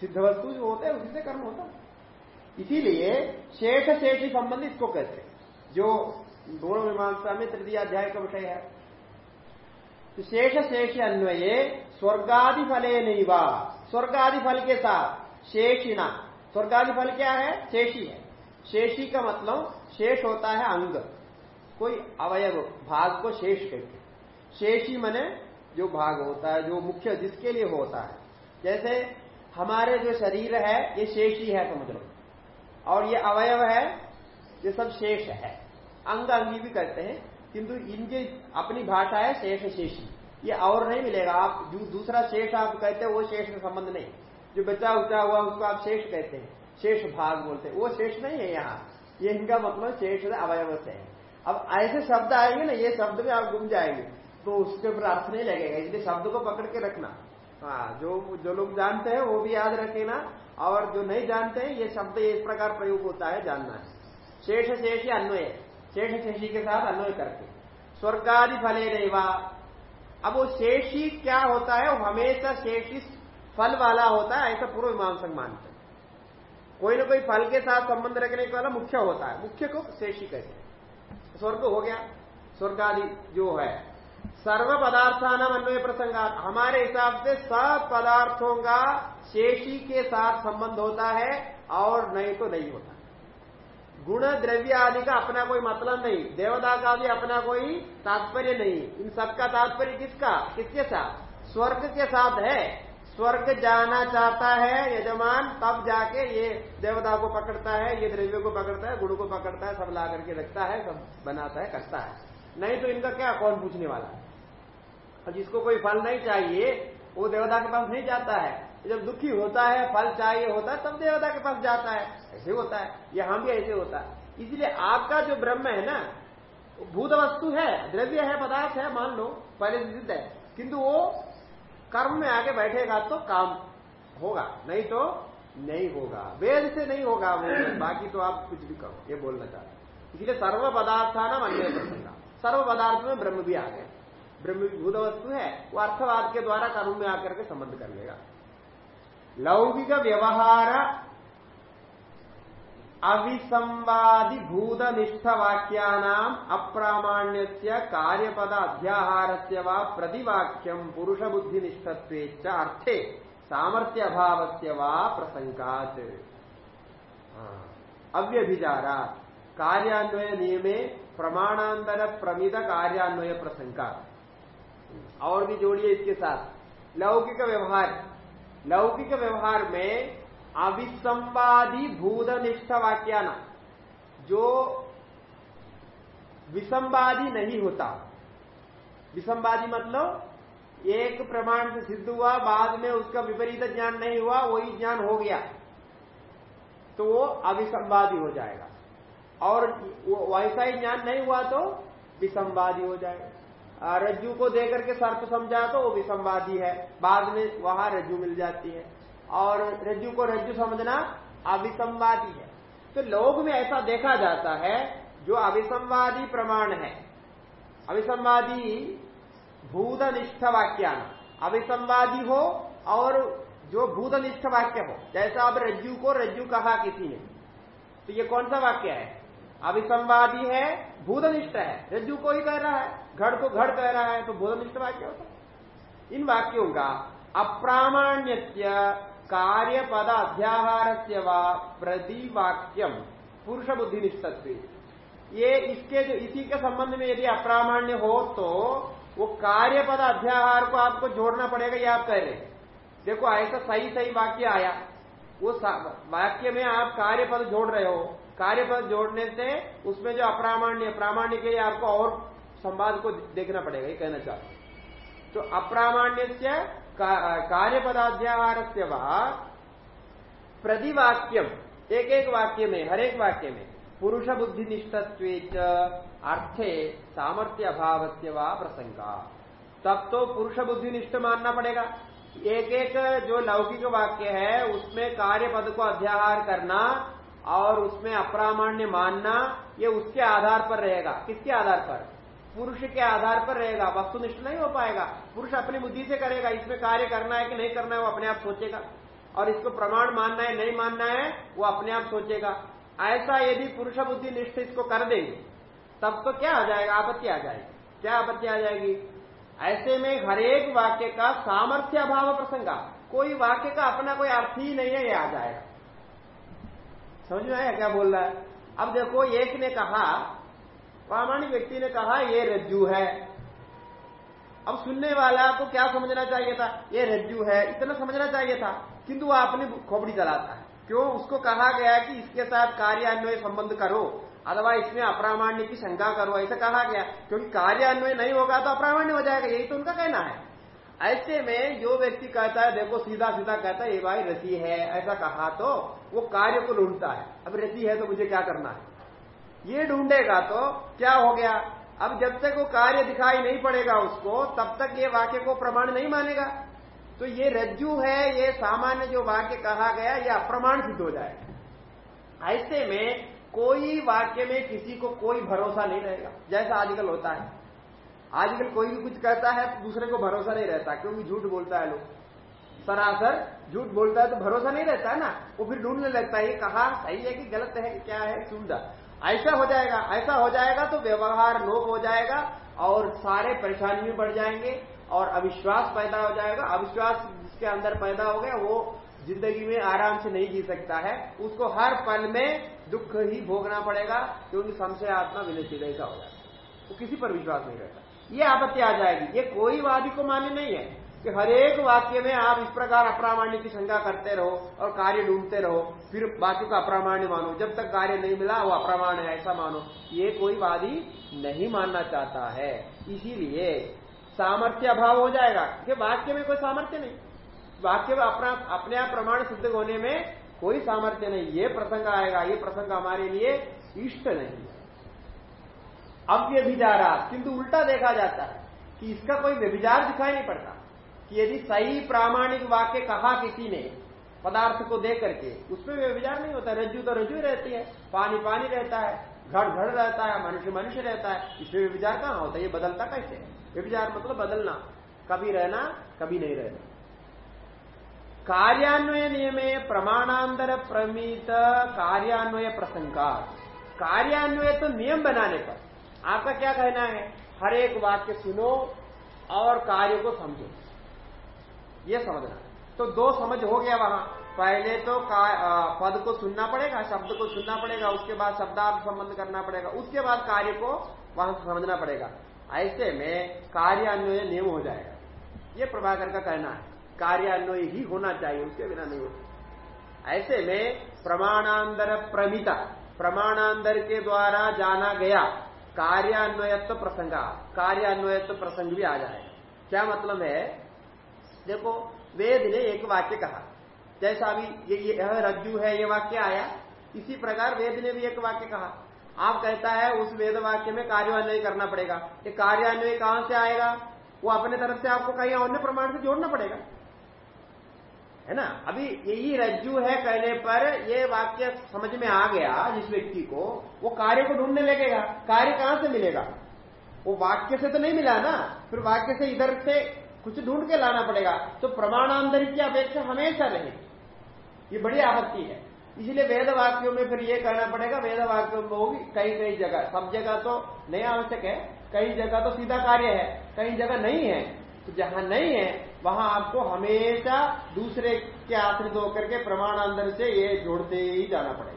Speaker 1: सिद्ध वस्तु जो होता है, उसी से कर्म होता है। इसीलिए शेष शेषी संबंध इसको कहते हैं। जो दोनों मीमांसा में तृतीय अध्याय का विषय है। तो शेष शेष अन्वये स्वर्गादि फले नहीं वा स्वर्गादि फल के साथ शेषिना स्वर्गादि फल क्या है? शेषी है। शेषी का मतलब शेष होता है अंग। कोई अवयव, भाग को शेष कहते शेषी मने जो भाग होता है, जो मुख्य जिसके लिए होता है। जैसे हमारे जो शरीर है, ये शेषी है समझ लो और ये अवयव है, ये सब शेष है। अंग अंगी भी कहते हैं, किंतु इनकी अपनी भाषा है शेष शेषी। ये और नहीं मिलेगा। आप जो दूसरा शेष आप कहते हैं, वो शेष का संबंध नहीं। जो बचा उचा हुआ, उसको आप शेष कहते हैं। शेष भाग बोलते हैं। वो शेष नहीं है यहाँ। ये इनका मतलब शेष अवयव से है। अब ऐसे शब्द आएँगे ना, ये शब्द में आप गुम जाएँगे। तो उसके ऊपर अर्थ नहीं लगेगा, इसलिए शब्द को पकड़ के रखना। हाँ जो जो लोग जानते हैं, वो भी याद रखे ना और जो नहीं जानते हैं, ये शब्द इस प्रकार प्रयोग होता है जानना। है शेष शेषी अन्वय, शेष शेषी के साथ अन्वय करके। स्वर्गादि फले रेवा अब वो शेषी क्या होता है? वो हमेशा शेषी फल वाला होता है, ऐसा पूर्व मीमांसक मानते हैं। कोई ना कोई फल के साथ संबंध रखने वाला मुख्य होता है, मुख्य को शेषी कहते स्वर्ग हो गया स्वर्ग आदि जो है। सर्व पदार्थान अन्वय प्रसंग हमारे हिसाब से सब पदार्थों का शेषी के साथ संबंध होता है और नहीं तो नहीं होता। गुण द्रव्य आदि का अपना कोई मतलब नहीं देवता का भी अपना कोई तात्पर्य नहीं। इन सबका तात्पर्य किसका? किसके साथ? स्वर्ग के साथ है। स्वर्ग जाना चाहता है यजमान, तब जाके ये देवता को पकड़ता है, ये द्रव्य को पकड़ता है, गुण को पकड़ता है, सब ला करके रखता है, सब बनाता है, करता है। नहीं तो इनका क्या कौन पूछने वाला है? और जिसको कोई फल नहीं चाहिए, वो देवता के पास नहीं जाता है। जब दुखी होता है, फल चाहिए होता है, तब देवता के पास जाता है। ऐसे होता है। यहाँ भी ऐसे होता है। इसलिए आपका जो ब्रह्म है ना, भूत वस्तु है, द्रव्य है, पदार्थ है, मान लो पहले सिद्ध है। किंतु वो कर्म में आके बैठेगा तो काम होगा, नहीं तो नहीं होगा। वेद से नहीं होगा वो। बाकी तो आप कुछ भी करो ये बोलना चाहते इसलिए सर्व पदार्थान अन्य प्रसंग सर्व पदार्थ में ब्रह्म भी आ गए ब्रह्म भूत वस्तु है, वो अर्थवाद के द्वारा कर्म में आकर के संबंध कर लेगा। लौकिक व्यवहार अविसंवादि भूतनिष्ठ वाक्यानाम अप्रामाण्य कार्यपद अध्याहार से व प्रतिवाक्यम पुरुष बुद्धि निष्ठत्व अर्थे सामर्थ्य अभाव से व प्रसंगात अव्यभिचारा कार्यान्वय नियमे प्रमाणांतर प्रमित कार्यान्वय प्रसंगा और भी जोड़िए इसके साथ। लौकिक व्यवहार लौकिक व्यवहार में अविसंवादी भूतनिष्ठ वाक्याना जो विसंवादी नहीं होता। विसंवादी मतलब एक प्रमाण से सिद्ध हुआ, बाद में उसका विपरीत ज्ञान नहीं हुआ, वही ज्ञान हो गया। तो वो अविसंवादी हो जाएगा। और वैसा ही ज्ञान नहीं हुआ तो विसंवादी हो जाए। रज्जु को देकर के सर्प समझा तो वो विसंवादी है। बाद में वहाँ रज्जु मिल जाती है। और रज्जु को रज्जु समझना अविसंवादी है। तो लोग में ऐसा देखा जाता है, जो अविसंवादी प्रमाण है। अविसंवादी भूतनिष्ठ वाक्यान। अविसंवादी हो और जो भूतनिष्ठ वाक्य हो। जैसा अब रज्जु को रज्जु कहा किसी ने। तो ये कौन सा वाक्य है? अविसंवादी है भूतनिष्ठ है। रज्जु को ही कह रहा है, घड़ को घड़ कह रहा है तो भूतनिष्ठ वाक्य होता इन वाक्यों का अप्रामाण्य कार्य पद अध्याहार से व प्रतिवाक्यम पुरुष बुद्धि निष्ठत्व ये इसके जो, इसी के संबंध में यदि अप्रामाण्य हो तो वो कार्य पद अध्याहार को आपको जोड़ना पड़ेगा, ये आप कह रहे देखो, ऐसा सही सही वाक्य आया। वो वाक्य में आप कार्य पद जोड़ रहे हो कार्य पद जोड़ने से उसमें जो अप्रामाण्य, प्रामाण्य के लिए आपको और संवाद को देखना पड़ेगा, ये कहना चाहते तो अप्रामाण्य से कार्य पदाध्याहार से प्रतिवाक्यम एक एक वाक्य में हर एक वाक्य में पुरुष बुद्धि निष्ठत्व अर्थे सामर्थ्य अभाव से व प्रसंगा तब तो पुरुष बुद्धि निष्ठ मानना पड़ेगा। एक एक जो लौकिक वाक्य है, उसमें कार्य पद को अध्याहार करना और उसमें अप्रामाण्य मानना, ये उसके आधार पर रहेगा। किसके आधार पर? पुरुष के आधार पर रहेगा। वस्तुनिष्ठ नहीं हो पाएगा। पुरुष अपनी बुद्धि से करेगा, इसमें कार्य करना है कि नहीं करना है, वो अपने आप सोचेगा। और इसको प्रमाण मानना है, नहीं मानना है, वो अपने आप सोचेगा। ऐसा यदि पुरुष बुद्धि निष्ठ इसको कर देंगे, तब तो क्या आ जाएगा? आपत्ति आ जाएगी। क्या आपत्ति आ जाएगी? ऐसे में हरेक वाक्य का सामर्थ्य अभाव प्रसंग कोई वाक्य का अपना कोई अर्थ ही नहीं है, ये आ जाएगा। समझ में आया क्या बोल रहा है? अब देखो, एक ने कहा, प्रामाणिक व्यक्ति ने कहा, ये रज्जू है। अब सुनने वाला को क्या समझना चाहिए था? ये रज्जू है। इतना समझना चाहिए था, किंतु वो अपनी खोपड़ी चलाता है। क्यों? उसको कहा गया कि इसके साथ कार्यान्वय संबंध करो, अथवा इसमें अप्रामाण्य की शंका करो, ऐसा कहा गया। क्योंकि कार्यान्वय नहीं होगा तो अप्रामाण्य हो जाएगा, यही तो उनका कहना है। ऐसे में जो व्यक्ति कहता है, देखो सीधा सीधा कहता है, ये भाई रसी है। ऐसा कहा तो वो कार्य को ढूंढता है। अब रसी है तो मुझे क्या करना है? ये ढूंढेगा तो क्या हो गया? अब जब तक वो कार्य दिखाई नहीं पड़ेगा उसको, तब तक ये वाक्य को प्रमाण नहीं मानेगा। तो ये रज्जु है, ये सामान्य जो वाक्य कहा गया, ये अप्रमाण सिद्ध हो जाएगा। ऐसे में कोई वाक्य में किसी को कोई भरोसा नहीं रहेगा, जैसा आजकल होता है। आजकल कोई भी कुछ कहता है तो दूसरे को भरोसा नहीं रहता, क्योंकि झूठ बोलता है लोग। सरासर झूठ बोलता है तो भरोसा नहीं रहता है ना? वो फिर ढूँढने लगता है, ये कहा? सही है कि गलत है? कि क्या है? सुविधा ऐसा हो जाएगा, ऐसा हो जाएगा तो व्यवहार लोप हो जाएगा और सारे परेशानी भी बढ़ जाएँगे और अविश्वास पैदा हो जाएगा। अविश्वास जिसके अंदर पैदा हो गया, वो ज़िंदगी में आराम से नहीं जी सकता है। उसको हर पल में दुख ही भोगना पड़ेगा क्योंकि संशय आत्मा विनती ऐसा हो जाएगा। वो किसी पर विश्वास नहीं रहता। ये आपत्ति आ जाएगी। ये कोई वादी को मान्य नहीं है। कि हरेक वाक्य में आप इस प्रकार अप्रामाण्य की शंका करते रहो और कार्य ढूंढते रहो, फिर बाकी का अप्रामाण्य मानो। जब तक कार्य नहीं मिला, वो अप्रामाण्य ऐसा मानो। ये कोई वादी नहीं मानना चाहता है। इसीलिए सामर्थ्य अभाव हो जाएगा कि वाक्य में कोई सामर्थ्य नहीं। वाक्य में अपने आप प्रमाण सिद्ध होने में कोई सामर्थ्य नहीं। ये प्रसंग आएगा, ये प्रसंग हमारे लिए इष्ट नहीं है। अब व्यभिचारा किंतु उल्टा देखा जाता है कि इसका कोई व्यभिचार दिखाई नहीं पड़ता। कि यदि सही प्रामाणिक वाक्य कहा किसी ने, पदार्थ को दे करके, उसमें व्यभिचार नहीं होता, रज्जु तो रज्जु रहती है, पानी पानी रहता है, घड़ घड़ रहता है, मनुष्य मनुष्य रहता है, इसमें व्यभिचार कहाँ होता है, ये बदलता कैसे? व्यभिचार मतलब बदलना, कभी रहना, कभी नहीं रहना। कार्यान्वय नियमे प्रमाणांतर प्रमित कार्यान्वय प्रसंगा कार्यान्वय तो नियम बनाने पर। आपका क्या कहना है? हर एक वाक्य सुनो और कार्य को समझो। ये समझना तो दो समझ हो गया वहाँ। पहले तो का पद को सुनना पड़ेगा, शब्द को सुनना पड़ेगा, उसके बाद शब्दार्थ संबंध करना पड़ेगा, उसके बाद कार्य को वहाँ समझना पड़ेगा। ऐसे में कार्यान्वय नियम हो जाएगा। ये प्रभाकर का कहना है। कार्यान्वय ही होना चाहिए, उसके बिना नहीं होता। ऐसे में प्रमाणांतर प्रमिता, प्रमाणांतर के द्वारा जाना गया कार्यान्वयत्व प्रसंगा, कार्यान्वयत्व प्रसंग भी आ जाए क्या मतलब है? देखो वेद ने एक वाक्य कहा। जैसा अभी ये, ये रज्जु है ये वाक्य आया इसी प्रकार वेद ने भी एक वाक्य कहा। आप कहता है उस वेद वाक्य में कार्यान्वय करना पड़ेगा। ये कार्यान्वय कहाँ से आएगा? वो अपने तरफ़ से आपको कहीं अन्य प्रमाण से जोड़ना पड़ेगा। है ना? अभी यही रज्जु है कहने पर ये वाक्य समझ में आ गया जिस व्यक्ति को वो कार्य को ढूँढने लगेगा। कार्य कहाँ से मिलेगा? वो वाक्य से तो नहीं मिला ना। फिर वाक्य से इधर से कुछ ढूंढ के लाना पड़ेगा। तो प्रमाणांतर की अपेक्षा हमेशा रहे। ये बड़ी आपत्ति है। इसलिए वेद वाक्यों में फिर ये कहना पड़ेगा। वेद वाक्यों में होगी कई कई जगह। सब जगह तो नहीं आवश्यक है। कई जगह तो सीधा कार्य है। कई जगह नहीं है। तो जहाँ नहीं है, वहाँ आपको हमेशा दूसरे के आश्रित होकर के प्रमाणांतर से ये जोड़ते ही जाना पड़ेगा।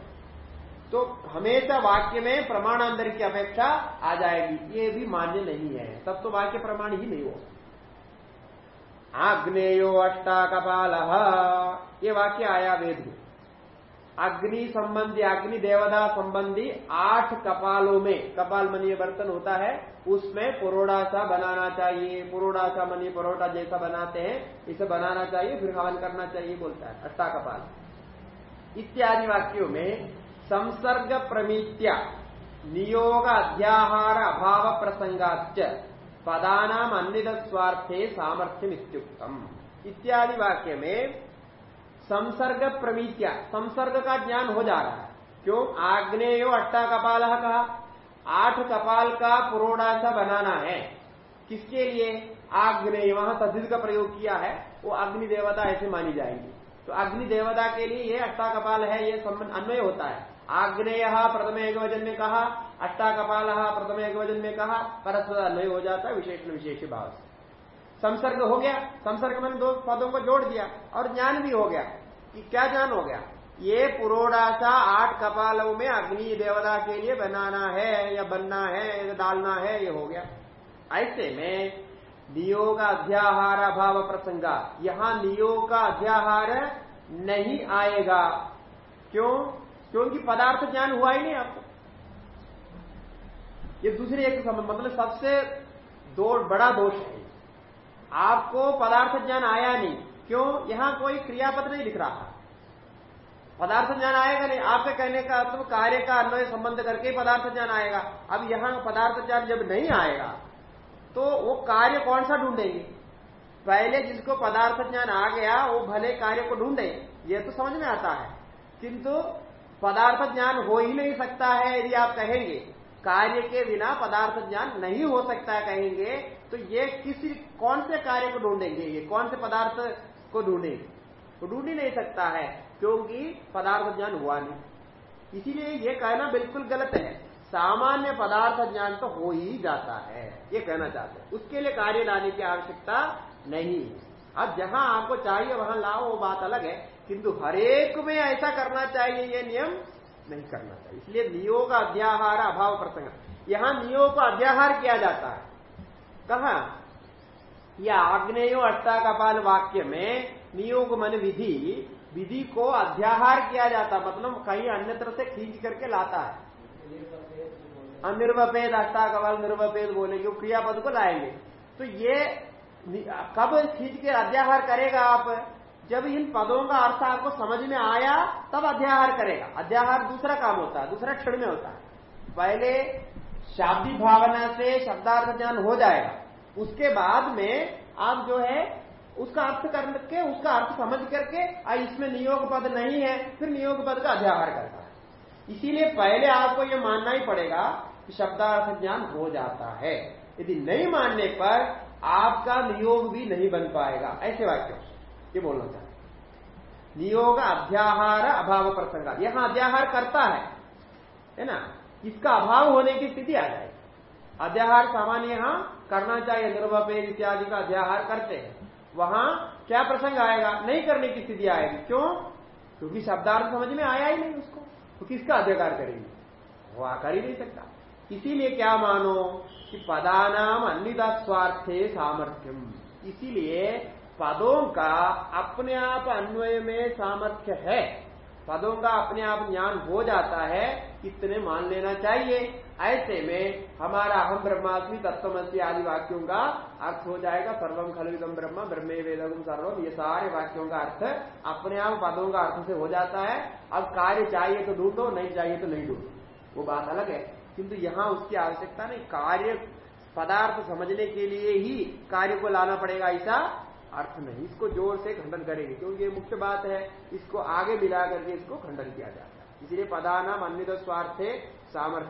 Speaker 1: तो हमेशा वाक्य में प्रमाणांतर की अपेक्षा आ जाएगी। ये भी मान्य नहीं है। तब तो वाक्य प्रमाण ही नहीं हो आग्नेयो अष्टा कपाल ये वाक्य आया वेद में। अग्नि संबंधी, अग्नि देवदा संबंधी आठ कपालों में, कपाल मनी बर्तन होता है, उसमें पुरोड़ा सा बनाना चाहिए। पुरोड़ा सा मनी परोटा जैसा बनाते हैं, इसे बनाना चाहिए, फिर हवन करना चाहिए बोलता है अष्टा कपाल इत्यादि वाक्यों में संसर्ग प्रमित्या, नियोग अध्याहार अभाव प्रसंगाच पदानाम अन्य स्वार्थे सामर्थ्य इत्यादि वाक्य में संसर्ग प्रमित्या संसर्ग का ज्ञान हो जा रहा है क्यों आग्नेयो अट्टा कपाल कहा आठ कपाल का पुरोडासा बनाना है किसके लिए आग्नेय वहाँ तद्धित का प्रयोग किया है वो अग्नि देवता ऐसे मानी जाएँगी तो अग्नि देवता के लिए ये अट्टा कपाल है ये अन्वय होता है आग्नेय प्रथम एक वज़न में कहा अट्टा कपाल प्रथम एक वज़न में कहा परस्पर अन्वय हो जाता है, विशेष विशेष भाव से। संसर्ग हो गया, संसर्ग मैंने दो पदों को जोड़ दिया, और ज्ञान भी हो गया, कि क्या ज्ञान हो गया? ये पुरोडासा आठ कपालों में अग्नि देवता के लिए बनाना है, या बनना है, या डालना है, ये हो गया। ऐसे में नियोग अध्याहार अभाव प्रसंगा, यहाँ नियोग का अध्याहार नहीं आएगा। क्यों? क्योंकि पदार्थ ज्ञान हुआ ही नहीं आपको। ये दूसरी एक मतलब सबसे दो बड़ा दोष है। आपको पदार्थ ज्ञान आया नहीं, क्यों? यहाँ कोई क्रियापद नहीं लिख रहा। पदार्थ ज्ञान आएगा नहीं, आपके कहने का अर्थ कार्य का अन्वय संबंध करके पदार्थ ज्ञान आएगा। अब यहाँ पदार्थ ज्ञान जब नहीं आएगा तो वो कार्य कौन सा ढूंढेंगे? पहले जिसको पदार्थ ज्ञान आ गया, वो भले कार्य को ढूंढे, ये तो समझ में आता है। किंतु पदार्थ ज्ञान हो ही नहीं सकता है, यदि आप कहेंगे। कार्य के बिना पदार्थ ज्ञान नहीं हो सकता कहेंगे तो ये किसी कौन से कार्य को ढूंढेंगे? ये कौन से पदार्थ को ढूंढेंगे? तो ढूंढ ही नहीं सकता है, क्योंकि पदार्थ ज्ञान हुआ नहीं। इसीलिए ये कहना बिल्कुल गलत है। सामान्य पदार्थ ज्ञान तो हो ही जाता है, ये कहना चाहते हैं। उसके लिए कार्य लाने की आवश्यकता नहीं अब जहाँ आपको चाहिए, वहाँ लाओ, वो बात अलग है। किंतु हरेक में ऐसा करना चाहिए, ये नियम नहीं करना चाहिए। इसलिए नियोग अध्याहार अभाव प्रसंग। यहाँ नियोग को अध्याहार किया जाता है। कहा? यह आग्नेयो अट्टा कपाल वाक्य में नियोग मन विधि विधि को अध्याहार किया जाता मतलब कहीं अन्यत्र से खींच करके लाता है। अनिर्वपेद अष्टा कपाल, निर्वपेद बोलेंगे क्रियापद को लाएँगे। तो ये कब खींच के अध्याहार करेगा आप? जब इन पदों का अर्थ आपको समझ में आया, तब अध्याहार करेगा। अध्याहार दूसरा काम होता है, दूसरा क्षण में होता है। पहले शाब्दी भावना से शब्दार्थ ज्ञान हो जाएगा। उसके बाद में आप जो है, उसका अर्थ करके उसका अर्थ समझ करके इसमें नियोग पद नहीं है, फिर नियोग पद का अध्याहार करता है। इसीलिए पहले आपको यह मानना ही पड़ेगा कि शब्दार्थ ज्ञान हो जाता है। यदि नहीं मानने पर आपका नियोग भी नहीं बन पाएगा। ऐसे वाक्य। ये बोलना चाहते नियोग, अध्याहार, अभाव प्रसंग। यहाँ अध्याहार करता है है ना? इसका अभाव होने की स्थिति आ जाएगी। अध्याहार सामान्य यहाँ करना चाहिए निर्भपेद इत्यादि का अध्याहार करते हैं। वहाँ क्या प्रसंग आएगा? नहीं करने की स्थिति आएगी। क्यों? क्योंकि शब्दार्थ समझ में आया ही नहीं उसको। तो किसका अधिकार करेंगे? वो आ कर ही नहीं सकता। इसीलिए क्या मानो कि पदानाम अन्यदा स्वार्थे सामर्थ्यम। इसीलिए पदों का अपने आप अन्वय में सामर्थ्य है। पदों का अपने आप ज्ञान हो जाता है, इतने मान लेना चाहिए। ऐसे में हमारा हम ब्रह्मास्मि तत्वमसी आदि वाक्यों का अर्थ हो जाएगा सर्वम खलविदम ब्रह्म, ब्रह्मे वेदम सर्वम ये सारे वाक्यों का अर्थ अपने आप पदों का अर्थ से हो जाता है। अब कार्य चाहिए तो ढूंढो, नहीं चाहिए तो नहीं ढूंढो। वो बात अलग है। किंतु यहाँ उसकी आवश्यकता नहीं। कार्य पदार्थ समझने के लिए ही कार्य को लाना पड़ेगा ऐसा अर्थ नहीं इसको ज़ोर से खंडन करेंगे, क्योंकि ये मुख्य बात है, इसको आगे मिला करके इसको खंडन किया जाता है। इसलिए पदानाम अन्य स्वार्थे सामर्थ्य।